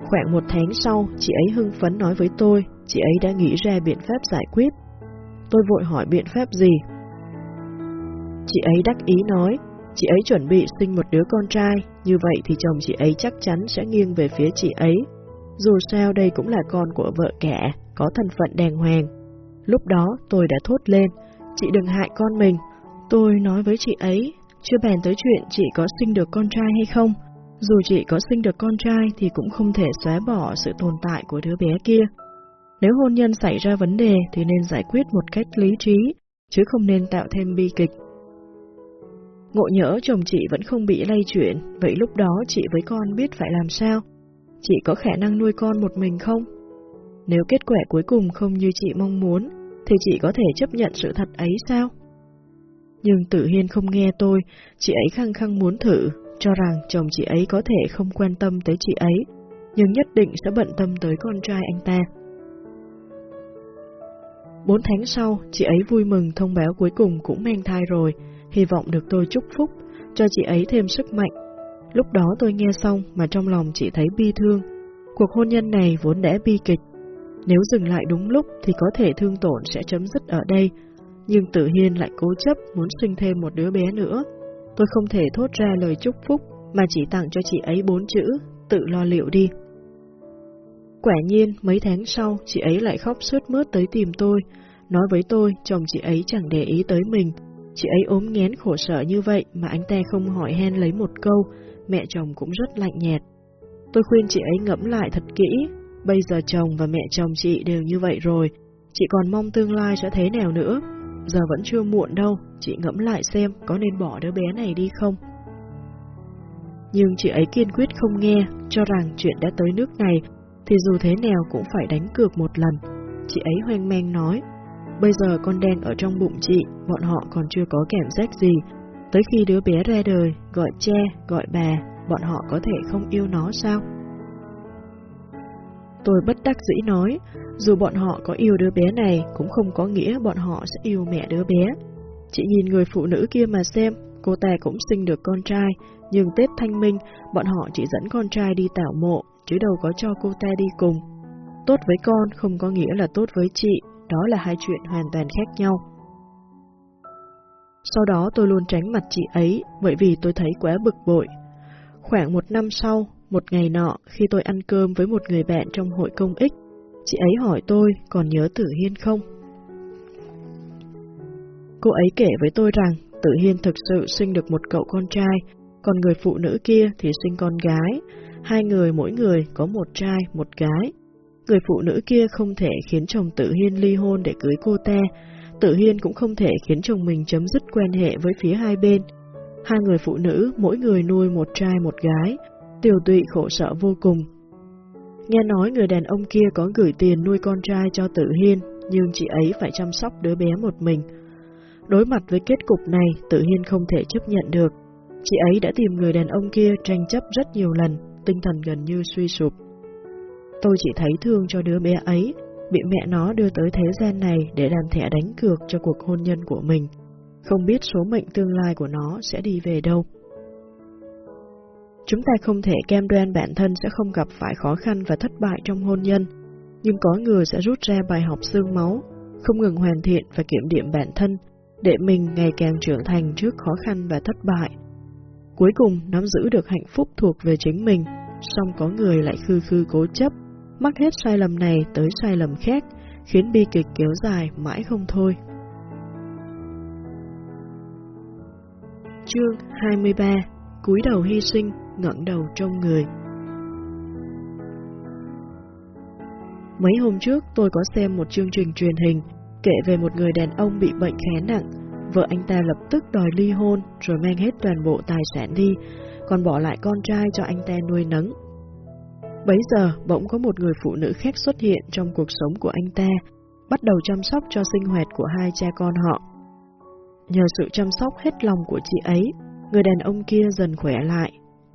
Khoảng một tháng sau, chị ấy hưng phấn nói với tôi, chị ấy đã nghĩ ra biện pháp giải quyết. Tôi vội hỏi biện pháp gì? Chị ấy đắc ý nói, chị ấy chuẩn bị sinh một đứa con trai, như vậy thì chồng chị ấy chắc chắn sẽ nghiêng về phía chị ấy. Dù sao đây cũng là con của vợ kẻ, có thân phận đàng hoàng. Lúc đó tôi đã thốt lên, chị đừng hại con mình. Tôi nói với chị ấy, chưa bàn tới chuyện chị có sinh được con trai hay không. Dù chị có sinh được con trai thì cũng không thể xóa bỏ sự tồn tại của đứa bé kia. Nếu hôn nhân xảy ra vấn đề thì nên giải quyết một cách lý trí, chứ không nên tạo thêm bi kịch. Ngộ nhỡ chồng chị vẫn không bị lây chuyển, vậy lúc đó chị với con biết phải làm sao? Chị có khả năng nuôi con một mình không? Nếu kết quả cuối cùng không như chị mong muốn, thì chị có thể chấp nhận sự thật ấy sao? Nhưng Tử Hiên không nghe tôi, chị ấy khăng khăng muốn thử, cho rằng chồng chị ấy có thể không quan tâm tới chị ấy, nhưng nhất định sẽ bận tâm tới con trai anh ta. Bốn tháng sau, chị ấy vui mừng thông báo cuối cùng cũng mang thai rồi, hy vọng được tôi chúc phúc, cho chị ấy thêm sức mạnh. Lúc đó tôi nghe xong mà trong lòng chị thấy bi thương. Cuộc hôn nhân này vốn đã bi kịch. Nếu dừng lại đúng lúc thì có thể thương tổn sẽ chấm dứt ở đây, nhưng Tử Hiên lại cố chấp muốn sinh thêm một đứa bé nữa. Tôi không thể thốt ra lời chúc phúc mà chỉ tặng cho chị ấy bốn chữ, tự lo liệu đi. Quả nhiên, mấy tháng sau, chị ấy lại khóc sướt mướt tới tìm tôi, nói với tôi chồng chị ấy chẳng để ý tới mình. Chị ấy ốm nghén khổ sở như vậy mà anh ta không hỏi hen lấy một câu, mẹ chồng cũng rất lạnh nhạt. Tôi khuyên chị ấy ngẫm lại thật kỹ, bây giờ chồng và mẹ chồng chị đều như vậy rồi, chị còn mong tương lai sẽ thế nào nữa. Giờ vẫn chưa muộn đâu, chị ngẫm lại xem có nên bỏ đứa bé này đi không. Nhưng chị ấy kiên quyết không nghe, cho rằng chuyện đã tới nước này thì dù thế nào cũng phải đánh cược một lần. Chị ấy hoang mang nói, bây giờ con đen ở trong bụng chị, bọn họ còn chưa có cảm giác gì. Tới khi đứa bé ra đời, gọi cha, gọi bà, bọn họ có thể không yêu nó sao? Tôi bất đắc dĩ nói, dù bọn họ có yêu đứa bé này cũng không có nghĩa bọn họ sẽ yêu mẹ đứa bé. Chị nhìn người phụ nữ kia mà xem, cô ta cũng sinh được con trai, nhưng Tết Thanh Minh, bọn họ chỉ dẫn con trai đi tảo mộ, chứ đâu có cho cô ta đi cùng. Tốt với con không có nghĩa là tốt với chị, đó là hai chuyện hoàn toàn khác nhau. Sau đó tôi luôn tránh mặt chị ấy, bởi vì tôi thấy quá bực bội. Khoảng một năm sau, một ngày nọ, khi tôi ăn cơm với một người bạn trong hội công ích, chị ấy hỏi tôi còn nhớ Tử Hiên không? Cô ấy kể với tôi rằng Tử Hiên thực sự sinh được một cậu con trai, còn người phụ nữ kia thì sinh con gái, hai người mỗi người có một trai, một gái. Người phụ nữ kia không thể khiến chồng Tử Hiên ly hôn để cưới cô ta, Tử Hiên cũng không thể khiến chồng mình chấm dứt quan hệ với phía hai bên. Hai người phụ nữ mỗi người nuôi một trai một gái, tiểu tụy khổ sở vô cùng. Nghe nói người đàn ông kia có gửi tiền nuôi con trai cho Tử Hiên, nhưng chị ấy phải chăm sóc đứa bé một mình. Đối mặt với kết cục này, Tử Hiên không thể chấp nhận được. Chị ấy đã tìm người đàn ông kia tranh chấp rất nhiều lần, tinh thần gần như suy sụp. Tôi chỉ thấy thương cho đứa bé ấy, bị mẹ nó đưa tới thế gian này để làm thẻ đánh cược cho cuộc hôn nhân của mình. Không biết số mệnh tương lai của nó sẽ đi về đâu. Chúng ta không thể cam đoan bản thân sẽ không gặp phải khó khăn và thất bại trong hôn nhân, nhưng có người sẽ rút ra bài học xương máu, không ngừng hoàn thiện và kiểm điểm bản thân, để mình ngày càng trưởng thành trước khó khăn và thất bại. Cuối cùng nắm giữ được hạnh phúc thuộc về chính mình, song có người lại khư khư cố chấp, mắc hết sai lầm này tới sai lầm khác, khiến bi kịch kéo dài mãi không thôi. Chương 23 cúi đầu hy sinh, ngẩng đầu trong người. Mấy hôm trước tôi có xem một chương trình truyền hình kể về một người đàn ông bị bệnh khá nặng. Vợ anh ta lập tức đòi ly hôn rồi mang hết toàn bộ tài sản đi, còn bỏ lại con trai cho anh ta nuôi nấng. Bấy giờ bỗng có một người phụ nữ khác xuất hiện trong cuộc sống của anh ta, bắt đầu chăm sóc cho sinh hoạt của hai cha con họ. Nhờ sự chăm sóc hết lòng của chị ấy, người đàn ông kia dần khỏe lại.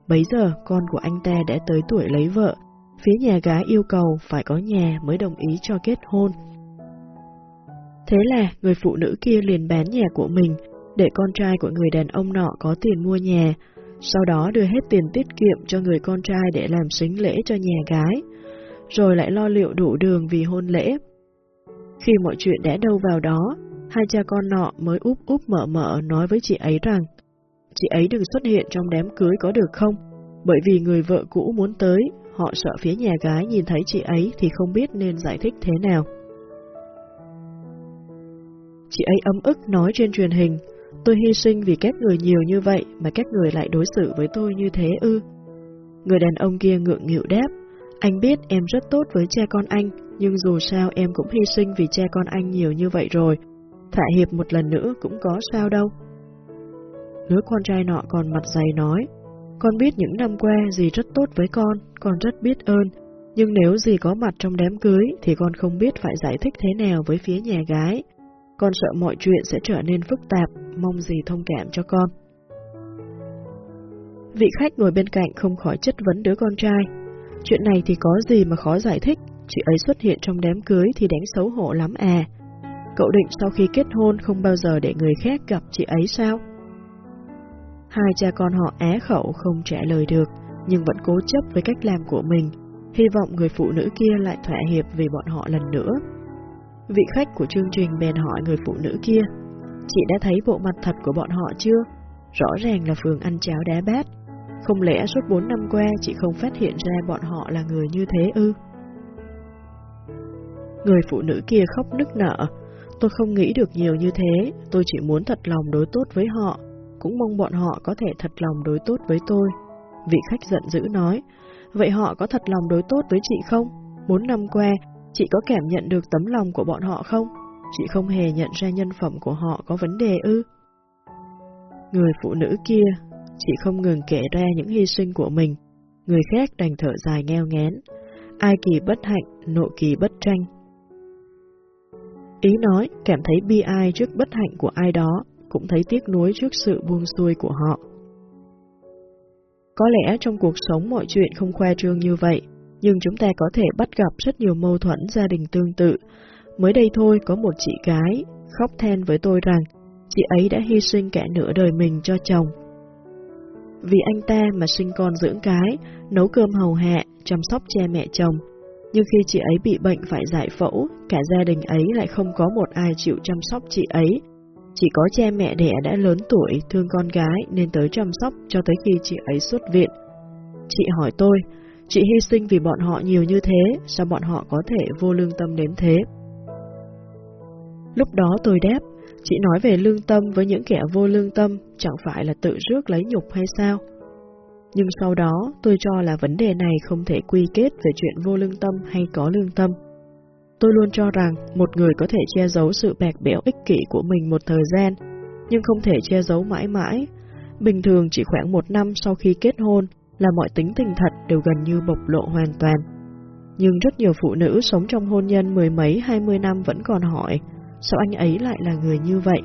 Bấy giờ, con của anh ta đã tới tuổi lấy vợ. Phía nhà gái yêu cầu phải có nhà mới đồng ý cho kết hôn. Thế là người phụ nữ kia liền bán nhà của mình để con trai của người đàn ông nọ có tiền mua nhà, sau đó đưa hết tiền tiết kiệm cho người con trai để làm sính lễ cho nhà gái, rồi lại lo liệu đủ đường vì hôn lễ. Khi mọi chuyện đã đâu vào đó, hai cha con nọ mới úp úp mở mở nói với chị ấy rằng chị ấy đừng xuất hiện trong đám cưới có được không, bởi vì người vợ cũ muốn tới, họ sợ phía nhà gái nhìn thấy chị ấy thì không biết nên giải thích thế nào. Chị ấy ấm ức nói trên truyền hình, tôi hy sinh vì các người nhiều như vậy mà các người lại đối xử với tôi như thế ư. Người đàn ông kia ngượng nghịu đáp, anh biết em rất tốt với cha con anh, nhưng dù sao em cũng hy sinh vì cha con anh nhiều như vậy rồi, thả hiệp một lần nữa cũng có sao đâu. Đứa con trai nọ còn mặt dày nói, con biết những năm qua dì rất tốt với con, con rất biết ơn, nhưng nếu dì có mặt trong đám cưới thì con không biết phải giải thích thế nào với phía nhà gái. Con sợ mọi chuyện sẽ trở nên phức tạp, mong gì thông cảm cho con. Vị khách ngồi bên cạnh không khỏi chất vấn đứa con trai. Chuyện này thì có gì mà khó giải thích, chị ấy xuất hiện trong đám cưới thì đánh xấu hổ lắm à. Cậu định sau khi kết hôn không bao giờ để người khác gặp chị ấy sao? Hai cha con họ á khẩu không trả lời được, nhưng vẫn cố chấp với cách làm của mình, hy vọng người phụ nữ kia lại thỏa hiệp vì bọn họ lần nữa. Vị khách của chương trình bèn hỏi người phụ nữ kia, chị đã thấy bộ mặt thật của bọn họ chưa? Rõ ràng là phường ăn cháo đá bát, không lẽ suốt 4 năm qua chị không phát hiện ra bọn họ là người như thế ư? Người phụ nữ kia khóc nức nở, tôi không nghĩ được nhiều như thế, tôi chỉ muốn thật lòng đối tốt với họ, cũng mong bọn họ có thể thật lòng đối tốt với tôi. Vị khách giận dữ nói, vậy họ có thật lòng đối tốt với chị không? Bốn năm qua, chị có cảm nhận được tấm lòng của bọn họ không? Chị không hề nhận ra nhân phẩm của họ có vấn đề ư? Người phụ nữ kia, chị không ngừng kể ra những hy sinh của mình. Người khác đành thở dài ngheo ngén. Ai kỳ bất hạnh, nộ kỳ bất tranh. Ý nói, cảm thấy bi ai trước bất hạnh của ai đó, cũng thấy tiếc nuối trước sự buông xuôi của họ. Có lẽ trong cuộc sống mọi chuyện không khoa trương như vậy, nhưng chúng ta có thể bắt gặp rất nhiều mâu thuẫn gia đình tương tự. Mới đây thôi có một chị gái khóc than với tôi rằng chị ấy đã hy sinh cả nửa đời mình cho chồng. Vì anh ta mà sinh con dưỡng cái, nấu cơm hầu hạ, chăm sóc cha mẹ chồng. Nhưng khi chị ấy bị bệnh phải giải phẫu, cả gia đình ấy lại không có một ai chịu chăm sóc chị ấy, chỉ có cha mẹ đẻ đã lớn tuổi, thương con gái nên tới chăm sóc cho tới khi chị ấy xuất viện. Chị hỏi tôi, chị hy sinh vì bọn họ nhiều như thế, sao bọn họ có thể vô lương tâm đến thế? Lúc đó tôi đáp, chị nói về lương tâm với những kẻ vô lương tâm chẳng phải là tự rước lấy nhục hay sao? Nhưng sau đó tôi cho là vấn đề này không thể quy kết về chuyện vô lương tâm hay có lương tâm. Tôi luôn cho rằng một người có thể che giấu sự bạc bẽo ích kỷ của mình một thời gian, nhưng không thể che giấu mãi mãi. Bình thường chỉ khoảng một năm sau khi kết hôn là mọi tính tình thật đều gần như bộc lộ hoàn toàn. Nhưng rất nhiều phụ nữ sống trong hôn nhân mười mấy hai mươi năm vẫn còn hỏi, sao anh ấy lại là người như vậy?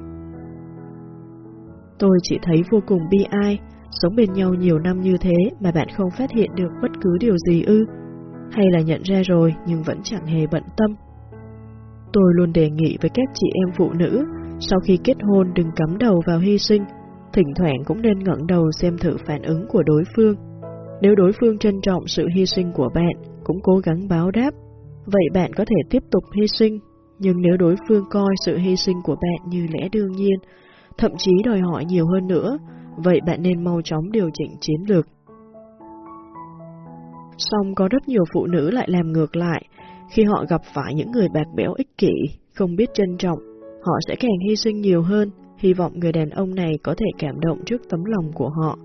Tôi chỉ thấy vô cùng bi ai, sống bên nhau nhiều năm như thế mà bạn không phát hiện được bất cứ điều gì ư hay là nhận ra rồi nhưng vẫn chẳng hề bận tâm. Tôi luôn đề nghị với các chị em phụ nữ, sau khi kết hôn đừng cắm đầu vào hy sinh, thỉnh thoảng cũng nên ngẩng đầu xem thử phản ứng của đối phương. Nếu đối phương trân trọng sự hy sinh của bạn, cũng cố gắng báo đáp, vậy bạn có thể tiếp tục hy sinh, nhưng nếu đối phương coi sự hy sinh của bạn như lẽ đương nhiên, thậm chí đòi hỏi nhiều hơn nữa, vậy bạn nên mau chóng điều chỉnh chiến lược. Xong có rất nhiều phụ nữ lại làm ngược lại, khi họ gặp phải những người bạc bẽo ích kỷ, không biết trân trọng, họ sẽ càng hy sinh nhiều hơn, hy vọng người đàn ông này có thể cảm động trước tấm lòng của họ.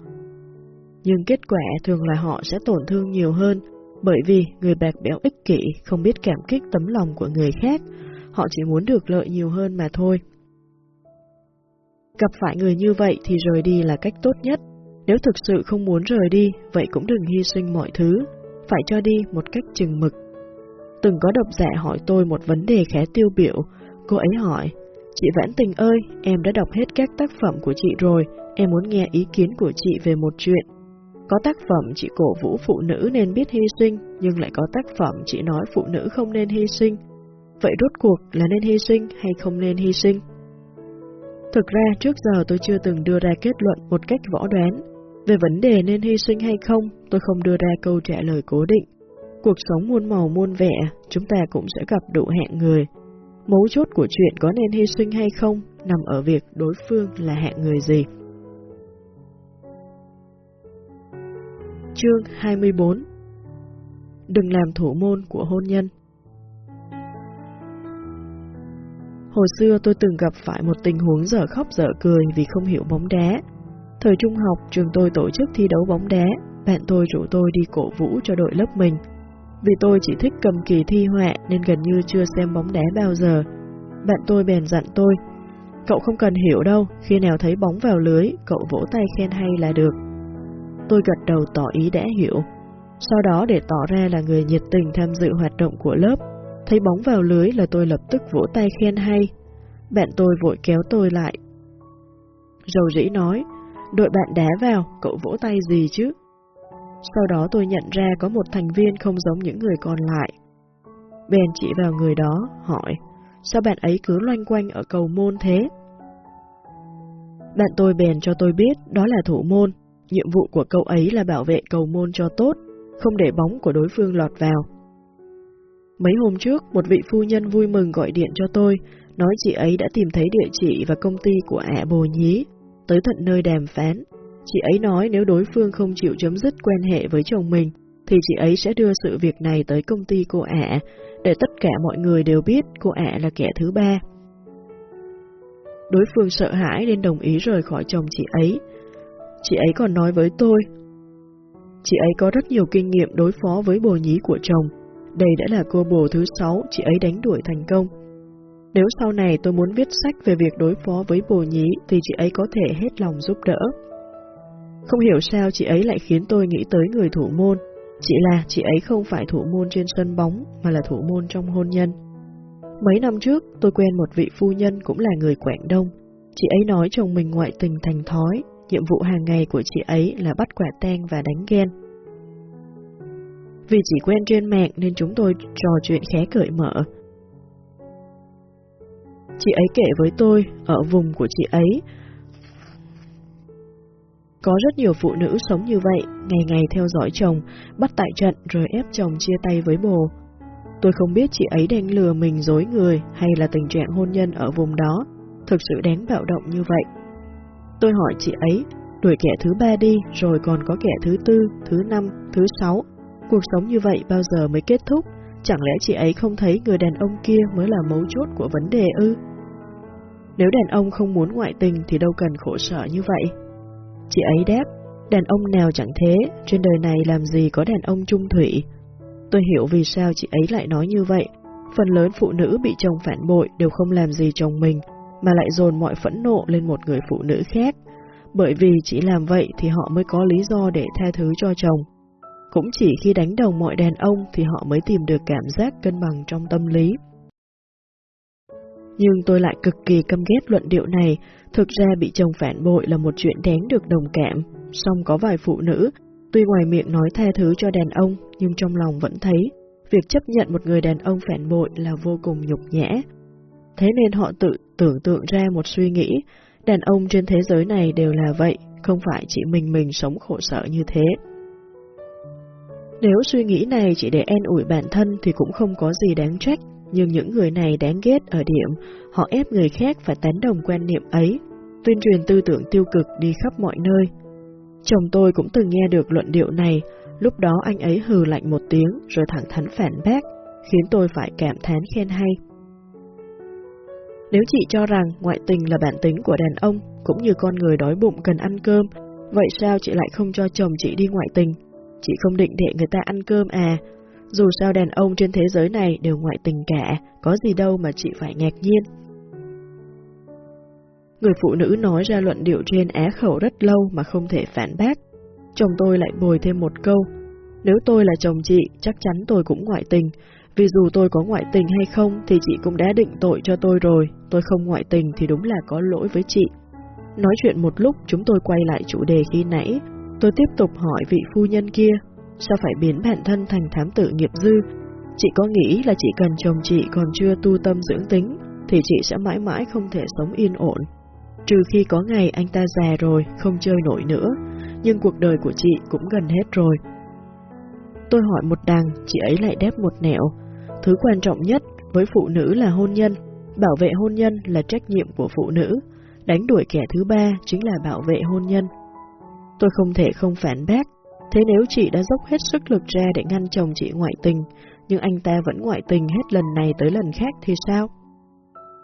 Nhưng kết quả thường là họ sẽ tổn thương nhiều hơn, bởi vì người bạc béo ích kỷ không biết cảm kích tấm lòng của người khác, họ chỉ muốn được lợi nhiều hơn mà thôi. Gặp phải người như vậy thì rời đi là cách tốt nhất. Nếu thực sự không muốn rời đi, vậy cũng đừng hy sinh mọi thứ, phải cho đi một cách chừng mực. Từng có độc giả hỏi tôi một vấn đề khá tiêu biểu, cô ấy hỏi, Chị Vãn Tình ơi, em đã đọc hết các tác phẩm của chị rồi, em muốn nghe ý kiến của chị về một chuyện. Có tác phẩm chị cổ vũ phụ nữ nên biết hy sinh, nhưng lại có tác phẩm chị nói phụ nữ không nên hy sinh. Vậy rốt cuộc là nên hy sinh hay không nên hy sinh? Thực ra trước giờ tôi chưa từng đưa ra kết luận một cách võ đoán. Về vấn đề nên hy sinh hay không, tôi không đưa ra câu trả lời cố định. Cuộc sống muôn màu muôn vẻ, chúng ta cũng sẽ gặp đủ hạng người. Mấu chốt của chuyện có nên hy sinh hay không nằm ở việc đối phương là hạng người gì. Chương 24 Đừng làm thủ môn của hôn nhân Hồi xưa tôi từng gặp phải một tình huống dở khóc dở cười vì không hiểu bóng đá. Thời trung học, trường tôi tổ chức thi đấu bóng đá, bạn tôi rủ tôi đi cổ vũ cho đội lớp mình. Vì tôi chỉ thích cầm kỳ thi họa nên gần như chưa xem bóng đá bao giờ. Bạn tôi bèn dặn tôi, cậu không cần hiểu đâu, khi nào thấy bóng vào lưới, cậu vỗ tay khen hay là được. Tôi gật đầu tỏ ý đã hiểu. Sau đó để tỏ ra là người nhiệt tình tham dự hoạt động của lớp, thấy bóng vào lưới là tôi lập tức vỗ tay khen hay. Bạn tôi vội kéo tôi lại. Rầu rĩ nói, đội bạn đá vào, cậu vỗ tay gì chứ? Sau đó tôi nhận ra có một thành viên không giống những người còn lại. Bèn chỉ vào người đó, hỏi, sao bạn ấy cứ loanh quanh ở cầu môn thế? Bạn tôi bèn cho tôi biết đó là thủ môn, nhiệm vụ của cậu ấy là bảo vệ cầu môn cho tốt, không để bóng của đối phương lọt vào. Mấy hôm trước, một vị phu nhân vui mừng gọi điện cho tôi, nói chị ấy đã tìm thấy địa chỉ và công ty của ả bồ nhí, tới tận nơi đàm phán. Chị ấy nói nếu đối phương không chịu chấm dứt quan hệ với chồng mình, thì chị ấy sẽ đưa sự việc này tới công ty cô ả, để tất cả mọi người đều biết cô ả là kẻ thứ ba. Đối phương sợ hãi nên đồng ý rời khỏi chồng chị ấy. Chị ấy còn nói với tôi, chị ấy có rất nhiều kinh nghiệm đối phó với bồ nhí của chồng, đây đã là cô bồ thứ sáu chị ấy đánh đuổi thành công. Nếu sau này tôi muốn viết sách về việc đối phó với bồ nhí thì chị ấy có thể hết lòng giúp đỡ. Không hiểu sao chị ấy lại khiến tôi nghĩ tới người thủ môn. Chỉ là chị ấy không phải thủ môn trên sân bóng mà là thủ môn trong hôn nhân. Mấy năm trước tôi quen một vị phu nhân cũng là người Quảng Đông. Chị ấy nói chồng mình ngoại tình thành thói, nhiệm vụ hàng ngày của chị ấy là bắt quả tang và đánh ghen. Vì chỉ quen trên mạng nên chúng tôi trò chuyện khé cởi mở. Chị ấy kể với tôi, ở vùng của chị ấy, có rất nhiều phụ nữ sống như vậy, ngày ngày theo dõi chồng, bắt tại trận rồi ép chồng chia tay với bồ. Tôi không biết chị ấy đang lừa mình dối người hay là tình trạng hôn nhân ở vùng đó, thực sự đáng bạo động như vậy. Tôi hỏi chị ấy, đuổi kẻ thứ ba đi rồi còn có kẻ thứ tư, thứ năm, thứ sáu, Cuộc sống như vậy bao giờ mới kết thúc? Chẳng lẽ chị ấy không thấy người đàn ông kia mới là mấu chốt của vấn đề ư? Nếu đàn ông không muốn ngoại tình thì đâu cần khổ sở như vậy. Chị ấy đáp, đàn ông nào chẳng thế, trên đời này làm gì có đàn ông trung thủy. Tôi hiểu vì sao chị ấy lại nói như vậy. Phần lớn phụ nữ bị chồng phản bội đều không làm gì chồng mình, mà lại dồn mọi phẫn nộ lên một người phụ nữ khác. Bởi vì chỉ làm vậy thì họ mới có lý do để tha thứ cho chồng. Cũng chỉ khi đánh đồng mọi đàn ông thì họ mới tìm được cảm giác cân bằng trong tâm lý. Nhưng tôi lại cực kỳ căm ghét luận điệu này, thực ra bị chồng phản bội là một chuyện đáng được đồng cảm, song có vài phụ nữ, tuy ngoài miệng nói tha thứ cho đàn ông, nhưng trong lòng vẫn thấy, việc chấp nhận một người đàn ông phản bội là vô cùng nhục nhã. Thế nên họ tự tưởng tượng ra một suy nghĩ, đàn ông trên thế giới này đều là vậy, không phải chỉ mình mình sống khổ sở như thế. Nếu suy nghĩ này chỉ để en ủi bản thân thì cũng không có gì đáng trách, nhưng những người này đáng ghét ở điểm, họ ép người khác phải tán đồng quan niệm ấy, tuyên truyền tư tưởng tiêu cực đi khắp mọi nơi. Chồng tôi cũng từng nghe được luận điệu này, lúc đó anh ấy hừ lạnh một tiếng rồi thẳng thắn phản bác, khiến tôi phải cảm thán khen hay. Nếu chị cho rằng ngoại tình là bản tính của đàn ông, cũng như con người đói bụng cần ăn cơm, vậy sao chị lại không cho chồng chị đi ngoại tình? Chị không định để người ta ăn cơm à, dù sao đàn ông trên thế giới này đều ngoại tình cả, có gì đâu mà chị phải ngạc nhiên. Người phụ nữ nói ra luận điệu trên á khẩu rất lâu mà không thể phản bác. Chồng tôi lại bồi thêm một câu, nếu tôi là chồng chị, chắc chắn tôi cũng ngoại tình, vì dù tôi có ngoại tình hay không thì chị cũng đã định tội cho tôi rồi, tôi không ngoại tình thì đúng là có lỗi với chị. Nói chuyện một lúc chúng tôi quay lại chủ đề khi nãy, tôi tiếp tục hỏi vị phu nhân kia, sao phải biến bản thân thành thám tử nghiệp dư? Chị có nghĩ là chỉ cần chồng chị còn chưa tu tâm dưỡng tính, thì chị sẽ mãi mãi không thể sống yên ổn. Trừ khi có ngày anh ta già rồi, không chơi nổi nữa, nhưng cuộc đời của chị cũng gần hết rồi. Tôi hỏi một đằng, chị ấy lại đáp một nẻo. Thứ quan trọng nhất với phụ nữ là hôn nhân, bảo vệ hôn nhân là trách nhiệm của phụ nữ, đánh đuổi kẻ thứ ba chính là bảo vệ hôn nhân. Tôi không thể không phản bác, thế nếu chị đã dốc hết sức lực ra để ngăn chồng chị ngoại tình, nhưng anh ta vẫn ngoại tình hết lần này tới lần khác thì sao?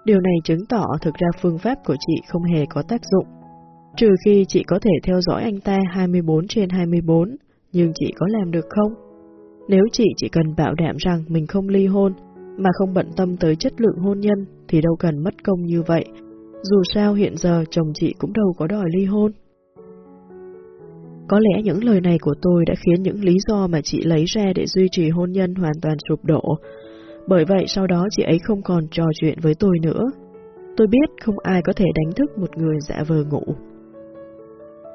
Điều này chứng tỏ thực ra phương pháp của chị không hề có tác dụng. Trừ khi chị có thể theo dõi anh ta 24 trên 24, nhưng chị có làm được không? Nếu chị chỉ cần bảo đảm rằng mình không ly hôn, mà không bận tâm tới chất lượng hôn nhân, thì đâu cần mất công như vậy. Dù sao hiện giờ chồng chị cũng đâu có đòi ly hôn. Có lẽ những lời này của tôi đã khiến những lý do mà chị lấy ra để duy trì hôn nhân hoàn toàn sụp đổ. Bởi vậy sau đó chị ấy không còn trò chuyện với tôi nữa. Tôi biết không ai có thể đánh thức một người dạ vờ ngủ.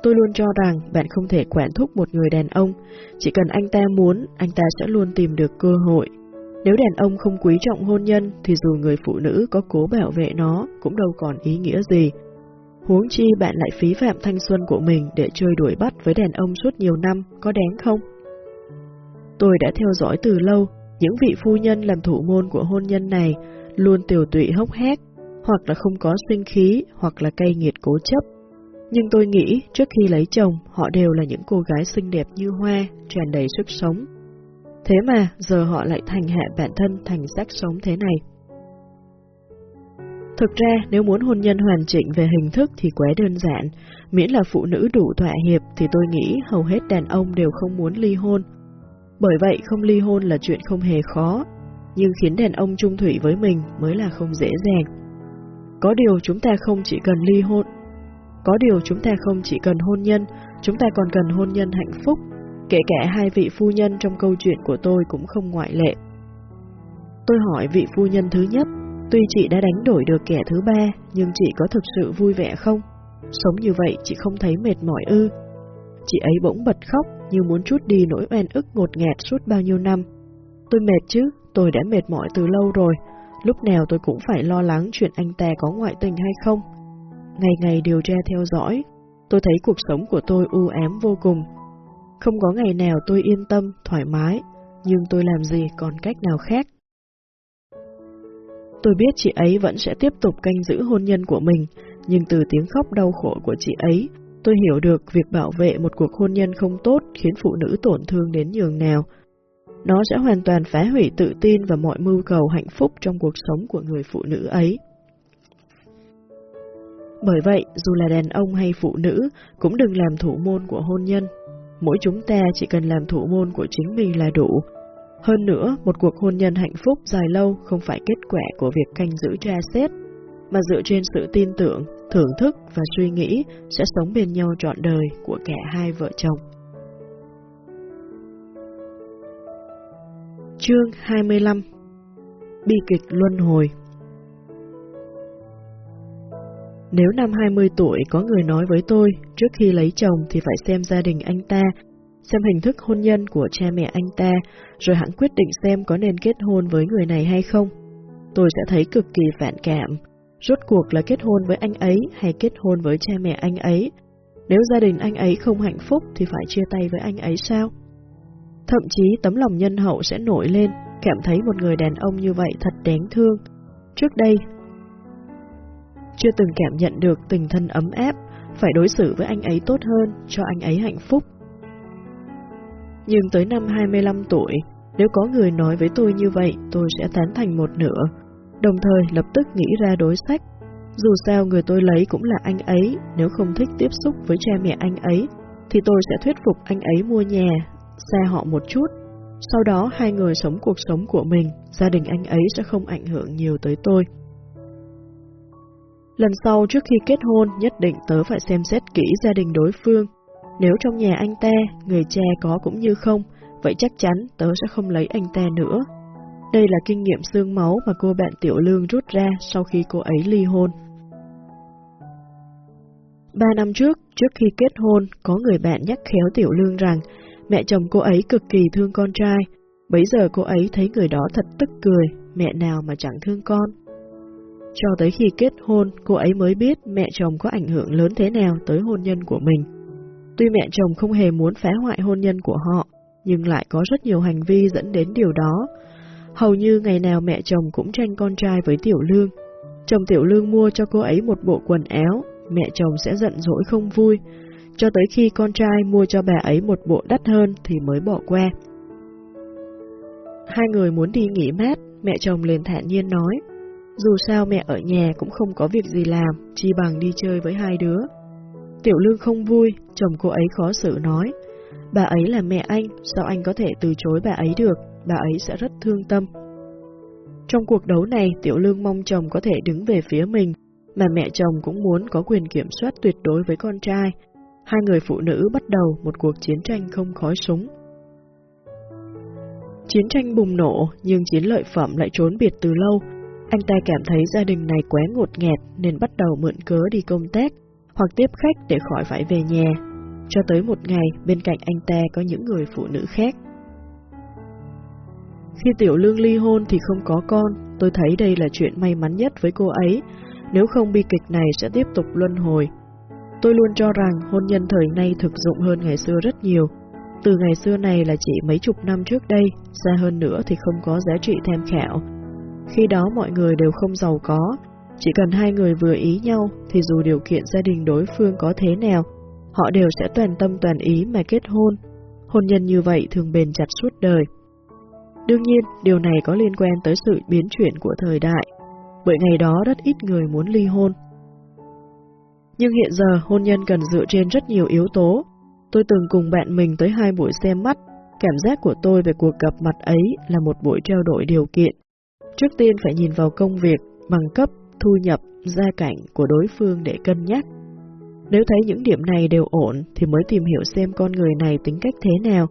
Tôi luôn cho rằng bạn không thể quản thúc một người đàn ông, chỉ cần anh ta muốn, anh ta sẽ luôn tìm được cơ hội. Nếu đàn ông không quý trọng hôn nhân thì dù người phụ nữ có cố bảo vệ nó cũng đâu còn ý nghĩa gì. Huống chi bạn lại phí phạm thanh xuân của mình để chơi đuổi bắt với đàn ông suốt nhiều năm, có đáng không? Tôi đã theo dõi từ lâu, những vị phu nhân làm thủ môn của hôn nhân này luôn tiểu tụy hốc hác, hoặc là không có sinh khí, hoặc là cay nghiệt cố chấp. Nhưng tôi nghĩ trước khi lấy chồng, họ đều là những cô gái xinh đẹp như hoa, tràn đầy sức sống. Thế mà giờ họ lại thành hạ bản thân thành xác sống thế này. Thực ra, nếu muốn hôn nhân hoàn chỉnh về hình thức thì quá đơn giản, miễn là phụ nữ đủ thỏa hiệp thì tôi nghĩ hầu hết đàn ông đều không muốn ly hôn. Bởi vậy không ly hôn là chuyện không hề khó, nhưng khiến đàn ông trung thủy với mình mới là không dễ dàng. Có điều chúng ta không chỉ cần ly hôn, có điều chúng ta không chỉ cần hôn nhân, chúng ta còn cần hôn nhân hạnh phúc, kể cả hai vị phu nhân trong câu chuyện của tôi cũng không ngoại lệ. Tôi hỏi vị phu nhân thứ nhất, tuy chị đã đánh đổi được kẻ thứ ba, nhưng chị có thực sự vui vẻ không? Sống như vậy chị không thấy mệt mỏi ư? Chị ấy bỗng bật khóc như muốn chút đi nỗi oan ức ngột ngạt suốt bao nhiêu năm. Tôi mệt chứ, tôi đã mệt mỏi từ lâu rồi, lúc nào tôi cũng phải lo lắng chuyện anh ta có ngoại tình hay không. Ngày ngày điều tra theo dõi, tôi thấy cuộc sống của tôi u ám vô cùng. Không có ngày nào tôi yên tâm, thoải mái, nhưng tôi làm gì còn cách nào khác. Tôi biết chị ấy vẫn sẽ tiếp tục canh giữ hôn nhân của mình, nhưng từ tiếng khóc đau khổ của chị ấy, tôi hiểu được việc bảo vệ một cuộc hôn nhân không tốt khiến phụ nữ tổn thương đến nhường nào. Nó sẽ hoàn toàn phá hủy tự tin và mọi mưu cầu hạnh phúc trong cuộc sống của người phụ nữ ấy. Bởi vậy, dù là đàn ông hay phụ nữ, cũng đừng làm thủ môn của hôn nhân. Mỗi chúng ta chỉ cần làm thủ môn của chính mình là đủ. Hơn nữa, một cuộc hôn nhân hạnh phúc dài lâu không phải kết quả của việc canh giữ tra xét, mà dựa trên sự tin tưởng, thưởng thức và suy nghĩ sẽ sống bên nhau trọn đời của cả hai vợ chồng. Chương 25 Bi kịch luân hồi nếu năm 20 tuổi có người nói với tôi trước khi lấy chồng thì phải xem gia đình anh ta, xem hình thức hôn nhân của cha mẹ anh ta, rồi hẳn quyết định xem có nên kết hôn với người này hay không, tôi sẽ thấy cực kỳ phản cảm. Rốt cuộc là kết hôn với anh ấy hay kết hôn với cha mẹ anh ấy? Nếu gia đình anh ấy không hạnh phúc thì phải chia tay với anh ấy sao? Thậm chí tấm lòng nhân hậu sẽ nổi lên, cảm thấy một người đàn ông như vậy thật đáng thương. Trước đây, chưa từng cảm nhận được tình thân ấm áp, phải đối xử với anh ấy tốt hơn, cho anh ấy hạnh phúc. Nhưng tới năm 25 tuổi, nếu có người nói với tôi như vậy, tôi sẽ tán thành một nửa, đồng thời lập tức nghĩ ra đối sách. Dù sao người tôi lấy cũng là anh ấy, nếu không thích tiếp xúc với cha mẹ anh ấy, thì tôi sẽ thuyết phục anh ấy mua nhà, xa họ một chút. Sau đó hai người sống cuộc sống của mình, gia đình anh ấy sẽ không ảnh hưởng nhiều tới tôi. Lần sau trước khi kết hôn nhất định tớ phải xem xét kỹ gia đình đối phương. Nếu trong nhà anh ta, người cha có cũng như không, vậy chắc chắn tớ sẽ không lấy anh ta nữa. Đây là kinh nghiệm xương máu mà cô bạn Tiểu Lương rút ra sau khi cô ấy ly hôn. Ba năm trước, trước khi kết hôn, có người bạn nhắc khéo Tiểu Lương rằng mẹ chồng cô ấy cực kỳ thương con trai. Bấy giờ cô ấy thấy người đó thật tức cười, mẹ nào mà chẳng thương con. Cho tới khi kết hôn, cô ấy mới biết mẹ chồng có ảnh hưởng lớn thế nào tới hôn nhân của mình. Tuy mẹ chồng không hề muốn phá hoại hôn nhân của họ, nhưng lại có rất nhiều hành vi dẫn đến điều đó. Hầu như ngày nào mẹ chồng cũng tranh con trai với Tiểu Lương. Chồng Tiểu Lương mua cho cô ấy một bộ quần áo, mẹ chồng sẽ giận dỗi không vui, cho tới khi con trai mua cho bà ấy một bộ đắt hơn thì mới bỏ qua. Hai người muốn đi nghỉ mát, mẹ chồng liền thản nhiên nói, dù sao mẹ ở nhà cũng không có việc gì làm, chi bằng đi chơi với hai đứa. Tiểu lương không vui, chồng cô ấy khó xử nói, bà ấy là mẹ anh, sao anh có thể từ chối bà ấy được, bà ấy sẽ rất thương tâm. Trong cuộc đấu này, Tiểu Lương mong chồng có thể đứng về phía mình, mà mẹ chồng cũng muốn có quyền kiểm soát tuyệt đối với con trai. Hai người phụ nữ bắt đầu một cuộc chiến tranh không khói súng. Chiến tranh bùng nổ, nhưng chiến lợi phẩm lại trốn biệt từ lâu. Anh ta cảm thấy gia đình này quá ngột nghẹt nên bắt đầu mượn cớ đi công tác hoặc tiếp khách để khỏi phải về nhà. Cho tới một ngày, bên cạnh anh ta có những người phụ nữ khác. Khi Tiểu Lương ly hôn thì không có con, tôi thấy đây là chuyện may mắn nhất với cô ấy, nếu không bi kịch này sẽ tiếp tục luân hồi. Tôi luôn cho rằng hôn nhân thời nay thực dụng hơn ngày xưa rất nhiều. Từ ngày xưa này là chỉ mấy chục năm trước đây, xa hơn nữa thì không có giá trị tham khảo. Khi đó mọi người đều không giàu có, chỉ cần hai người vừa ý nhau thì dù điều kiện gia đình đối phương có thế nào, họ đều sẽ toàn tâm toàn ý mà kết hôn. Hôn nhân như vậy thường bền chặt suốt đời. Đương nhiên, điều này có liên quan tới sự biến chuyển của thời đại, bởi ngày đó rất ít người muốn ly hôn. Nhưng hiện giờ hôn nhân cần dựa trên rất nhiều yếu tố. Tôi từng cùng bạn mình tới hai buổi xem mắt, cảm giác của tôi về cuộc gặp mặt ấy là một buổi trao đổi điều kiện. Trước tiên phải nhìn vào công việc, bằng cấp, thu nhập, gia cảnh của đối phương để cân nhắc. Nếu thấy những điểm này đều ổn thì mới tìm hiểu xem con người này tính cách thế nào,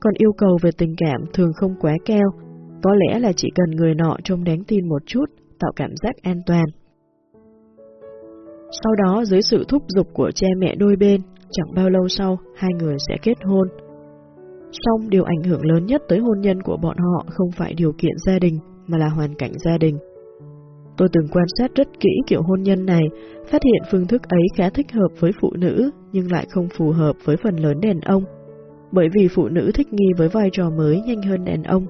còn yêu cầu về tình cảm thường không quá cao, có lẽ là chỉ cần người nọ trông đáng tin một chút, tạo cảm giác an toàn. Sau đó dưới sự thúc giục của cha mẹ đôi bên, chẳng bao lâu sau hai người sẽ kết hôn. Song điều ảnh hưởng lớn nhất tới hôn nhân của bọn họ không phải điều kiện gia đình mà là hoàn cảnh gia đình. Tôi từng quan sát rất kỹ kiểu hôn nhân này, phát hiện phương thức ấy khá thích hợp với phụ nữ nhưng lại không phù hợp với phần lớn đàn ông bởi vì phụ nữ thích nghi với vai trò mới nhanh hơn đàn ông.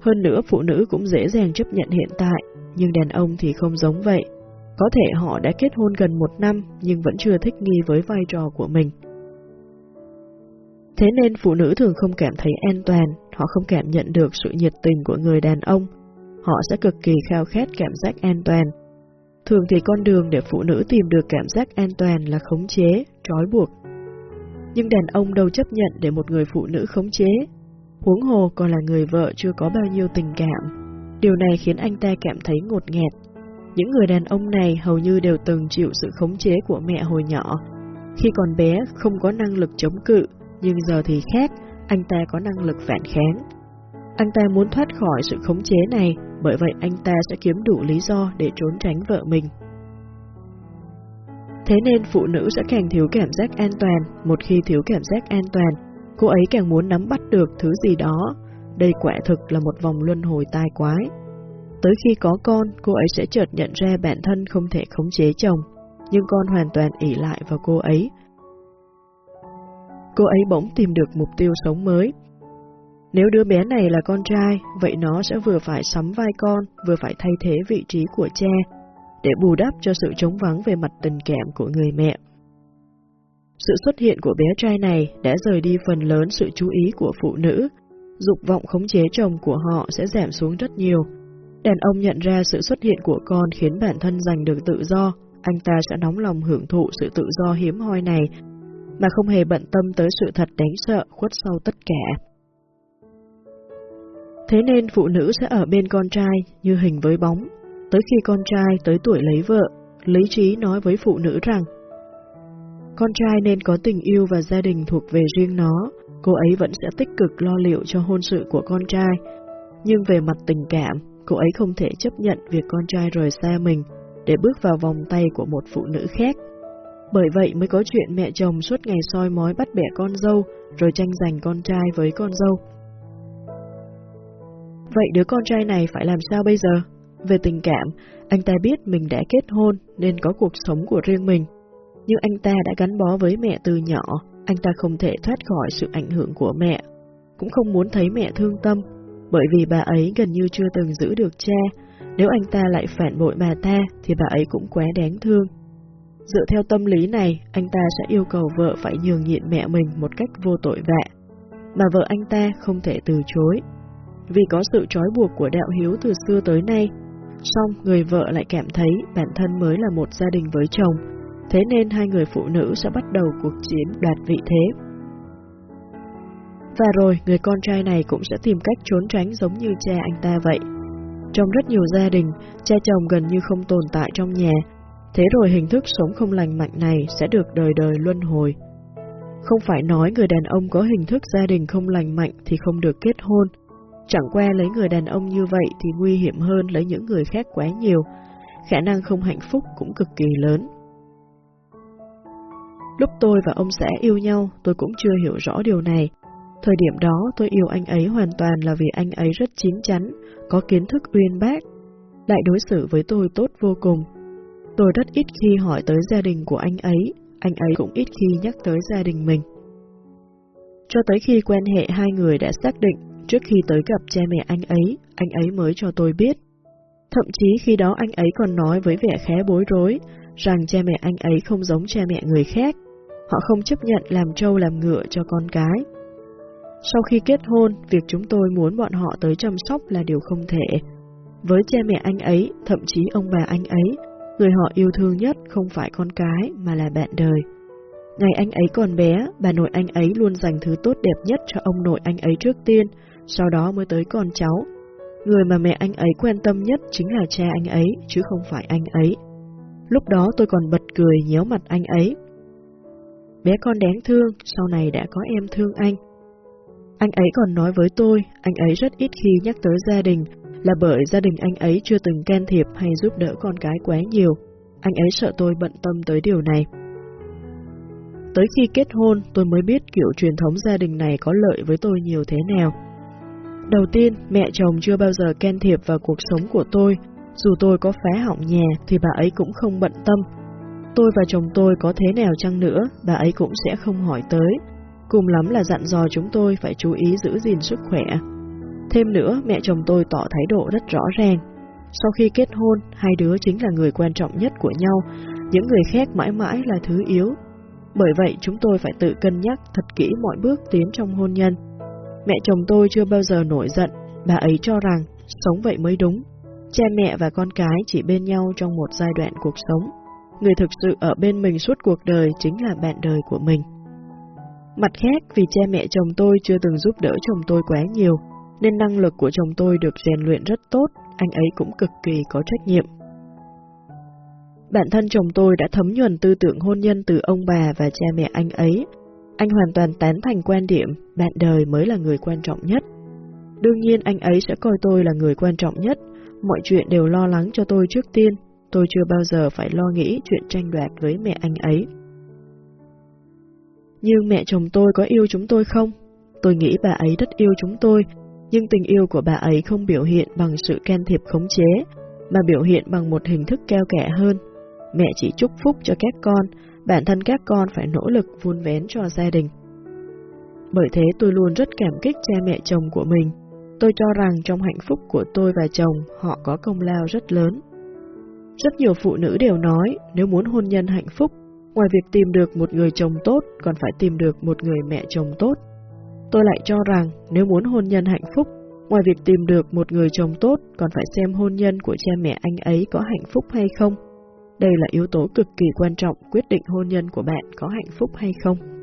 Hơn nữa phụ nữ cũng dễ dàng chấp nhận hiện tại, nhưng đàn ông thì không giống vậy. Có thể họ đã kết hôn gần một năm nhưng vẫn chưa thích nghi với vai trò của mình. Thế nên phụ nữ thường không cảm thấy an toàn, họ không cảm nhận được sự nhiệt tình của người đàn ông. Họ sẽ cực kỳ khao khát cảm giác an toàn. Thường thì con đường để phụ nữ tìm được cảm giác an toàn là khống chế, trói buộc nhưng đàn ông đâu chấp nhận để một người phụ nữ khống chế. Huống hồ còn là người vợ chưa có bao nhiêu tình cảm. Điều này khiến anh ta cảm thấy ngột nghẹt. Những người đàn ông này hầu như đều từng chịu sự khống chế của mẹ hồi nhỏ. Khi còn bé không có năng lực chống cự, nhưng giờ thì khác, anh ta có năng lực phản kháng. Anh ta muốn thoát khỏi sự khống chế này, bởi vậy anh ta sẽ kiếm đủ lý do để trốn tránh vợ mình. Thế nên phụ nữ sẽ càng thiếu cảm giác an toàn, một khi thiếu cảm giác an toàn, cô ấy càng muốn nắm bắt được thứ gì đó. Đây quả thực là một vòng luân hồi tai quái. Tới khi có con, cô ấy sẽ chợt nhận ra bản thân không thể khống chế chồng, nhưng con hoàn toàn ỷ lại vào cô ấy. Cô ấy bỗng tìm được mục tiêu sống mới. Nếu đứa bé này là con trai, vậy nó sẽ vừa phải sắm vai con, vừa phải thay thế vị trí của cha, để bù đắp cho sự trống vắng về mặt tình cảm của người mẹ. Sự xuất hiện của bé trai này đã rời đi phần lớn sự chú ý của phụ nữ, dục vọng khống chế chồng của họ sẽ giảm xuống rất nhiều. Đàn ông nhận ra sự xuất hiện của con khiến bản thân giành được tự do, anh ta sẽ nóng lòng hưởng thụ sự tự do hiếm hoi này, mà không hề bận tâm tới sự thật đáng sợ khuất sau tất cả. Thế nên phụ nữ sẽ ở bên con trai như hình với bóng, Tới khi con trai tới tuổi lấy vợ, lý trí nói với phụ nữ rằng con trai nên có tình yêu và gia đình thuộc về riêng nó, cô ấy vẫn sẽ tích cực lo liệu cho hôn sự của con trai. Nhưng về mặt tình cảm, cô ấy không thể chấp nhận việc con trai rời xa mình để bước vào vòng tay của một phụ nữ khác. Bởi vậy mới có chuyện mẹ chồng suốt ngày soi mói bắt bẻ con dâu, rồi tranh giành con trai với con dâu. Vậy đứa con trai này phải làm sao bây giờ? Về tình cảm, anh ta biết mình đã kết hôn nên có cuộc sống của riêng mình. Nhưng anh ta đã gắn bó với mẹ từ nhỏ, anh ta không thể thoát khỏi sự ảnh hưởng của mẹ. Cũng không muốn thấy mẹ thương tâm, bởi vì bà ấy gần như chưa từng giữ được cha. Nếu anh ta lại phản bội bà ta thì bà ấy cũng quá đáng thương. Dựa theo tâm lý này, anh ta sẽ yêu cầu vợ phải nhường nhịn mẹ mình một cách vô tội vạ. Mà vợ anh ta không thể từ chối. Vì có sự trói buộc của đạo hiếu từ xưa tới nay, song người vợ lại cảm thấy bản thân mới là một gia đình với chồng, thế nên hai người phụ nữ sẽ bắt đầu cuộc chiến đoạt vị thế. Và rồi, người con trai này cũng sẽ tìm cách trốn tránh giống như cha anh ta vậy. Trong rất nhiều gia đình, cha chồng gần như không tồn tại trong nhà, thế rồi hình thức sống không lành mạnh này sẽ được đời đời luân hồi. Không phải nói người đàn ông có hình thức gia đình không lành mạnh thì không được kết hôn, Chẳng qua lấy người đàn ông như vậy thì nguy hiểm hơn lấy những người khác quá nhiều, khả năng không hạnh phúc cũng cực kỳ lớn. Lúc tôi và ông xã yêu nhau, tôi cũng chưa hiểu rõ điều này. Thời điểm đó tôi yêu anh ấy hoàn toàn là vì anh ấy rất chín chắn, có kiến thức uyên bác, lại đối xử với tôi tốt vô cùng. Tôi rất ít khi hỏi tới gia đình của anh ấy, anh ấy cũng ít khi nhắc tới gia đình mình. Cho tới khi quan hệ hai người đã xác định Trước khi tới gặp cha mẹ anh ấy, anh ấy mới cho tôi biết. Thậm chí khi đó anh ấy còn nói với vẻ khá bối rối, rằng cha mẹ anh ấy không giống cha mẹ người khác. Họ không chấp nhận làm trâu làm ngựa cho con cái. Sau khi kết hôn, việc chúng tôi muốn bọn họ tới chăm sóc là điều không thể. Với cha mẹ anh ấy, thậm chí ông bà anh ấy, người họ yêu thương nhất không phải con cái mà là bạn đời. Ngày anh ấy còn bé, bà nội anh ấy luôn dành thứ tốt đẹp nhất cho ông nội anh ấy trước tiên, sau đó mới tới con cháu. Người mà mẹ anh ấy quan tâm nhất chính là cha anh ấy, chứ không phải anh ấy. Lúc đó tôi còn bật cười nhéo mặt anh ấy. Bé con đáng thương, sau này đã có em thương anh. Anh ấy còn nói với tôi, anh ấy rất ít khi nhắc tới gia đình, là bởi gia đình anh ấy chưa từng can thiệp hay giúp đỡ con cái quá nhiều. Anh ấy sợ tôi bận tâm tới điều này. Tới khi kết hôn, tôi mới biết kiểu truyền thống gia đình này có lợi với tôi nhiều thế nào. Đầu tiên, mẹ chồng chưa bao giờ can thiệp vào cuộc sống của tôi. Dù tôi có phá hỏng nhà thì bà ấy cũng không bận tâm. Tôi và chồng tôi có thế nào chăng nữa, bà ấy cũng sẽ không hỏi tới. Cùng lắm là dặn dò chúng tôi phải chú ý giữ gìn sức khỏe. Thêm nữa, mẹ chồng tôi tỏ thái độ rất rõ ràng. Sau khi kết hôn, hai đứa chính là người quan trọng nhất của nhau, những người khác mãi mãi là thứ yếu. Bởi vậy, chúng tôi phải tự cân nhắc thật kỹ mọi bước tiến trong hôn nhân. Mẹ chồng tôi chưa bao giờ nổi giận, bà ấy cho rằng sống vậy mới đúng. Cha mẹ và con cái chỉ bên nhau trong một giai đoạn cuộc sống. Người thực sự ở bên mình suốt cuộc đời chính là bạn đời của mình. Mặt khác, vì cha mẹ chồng tôi chưa từng giúp đỡ chồng tôi quá nhiều, nên năng lực của chồng tôi được rèn luyện rất tốt, anh ấy cũng cực kỳ có trách nhiệm. Bản thân chồng tôi đã thấm nhuần tư tưởng hôn nhân từ ông bà và cha mẹ anh ấy, anh hoàn toàn tán thành quan điểm bạn đời mới là người quan trọng nhất. Đương nhiên anh ấy sẽ coi tôi là người quan trọng nhất, mọi chuyện đều lo lắng cho tôi trước tiên, tôi chưa bao giờ phải lo nghĩ chuyện tranh đoạt với mẹ anh ấy. Nhưng mẹ chồng tôi có yêu chúng tôi không? Tôi nghĩ bà ấy rất yêu chúng tôi, nhưng tình yêu của bà ấy không biểu hiện bằng sự can thiệp khống chế, mà biểu hiện bằng một hình thức keo kẻ hơn. Mẹ chỉ chúc phúc cho các con, bản thân các con phải nỗ lực vun vén cho gia đình. Bởi thế tôi luôn rất cảm kích cha mẹ chồng của mình. Tôi cho rằng trong hạnh phúc của tôi và chồng, họ có công lao rất lớn. Rất nhiều phụ nữ đều nói, nếu muốn hôn nhân hạnh phúc, ngoài việc tìm được một người chồng tốt, còn phải tìm được một người mẹ chồng tốt. Tôi lại cho rằng, nếu muốn hôn nhân hạnh phúc, ngoài việc tìm được một người chồng tốt, còn phải xem hôn nhân của cha mẹ anh ấy có hạnh phúc hay không. Đây là yếu tố cực kỳ quan trọng quyết định hôn nhân của bạn có hạnh phúc hay không.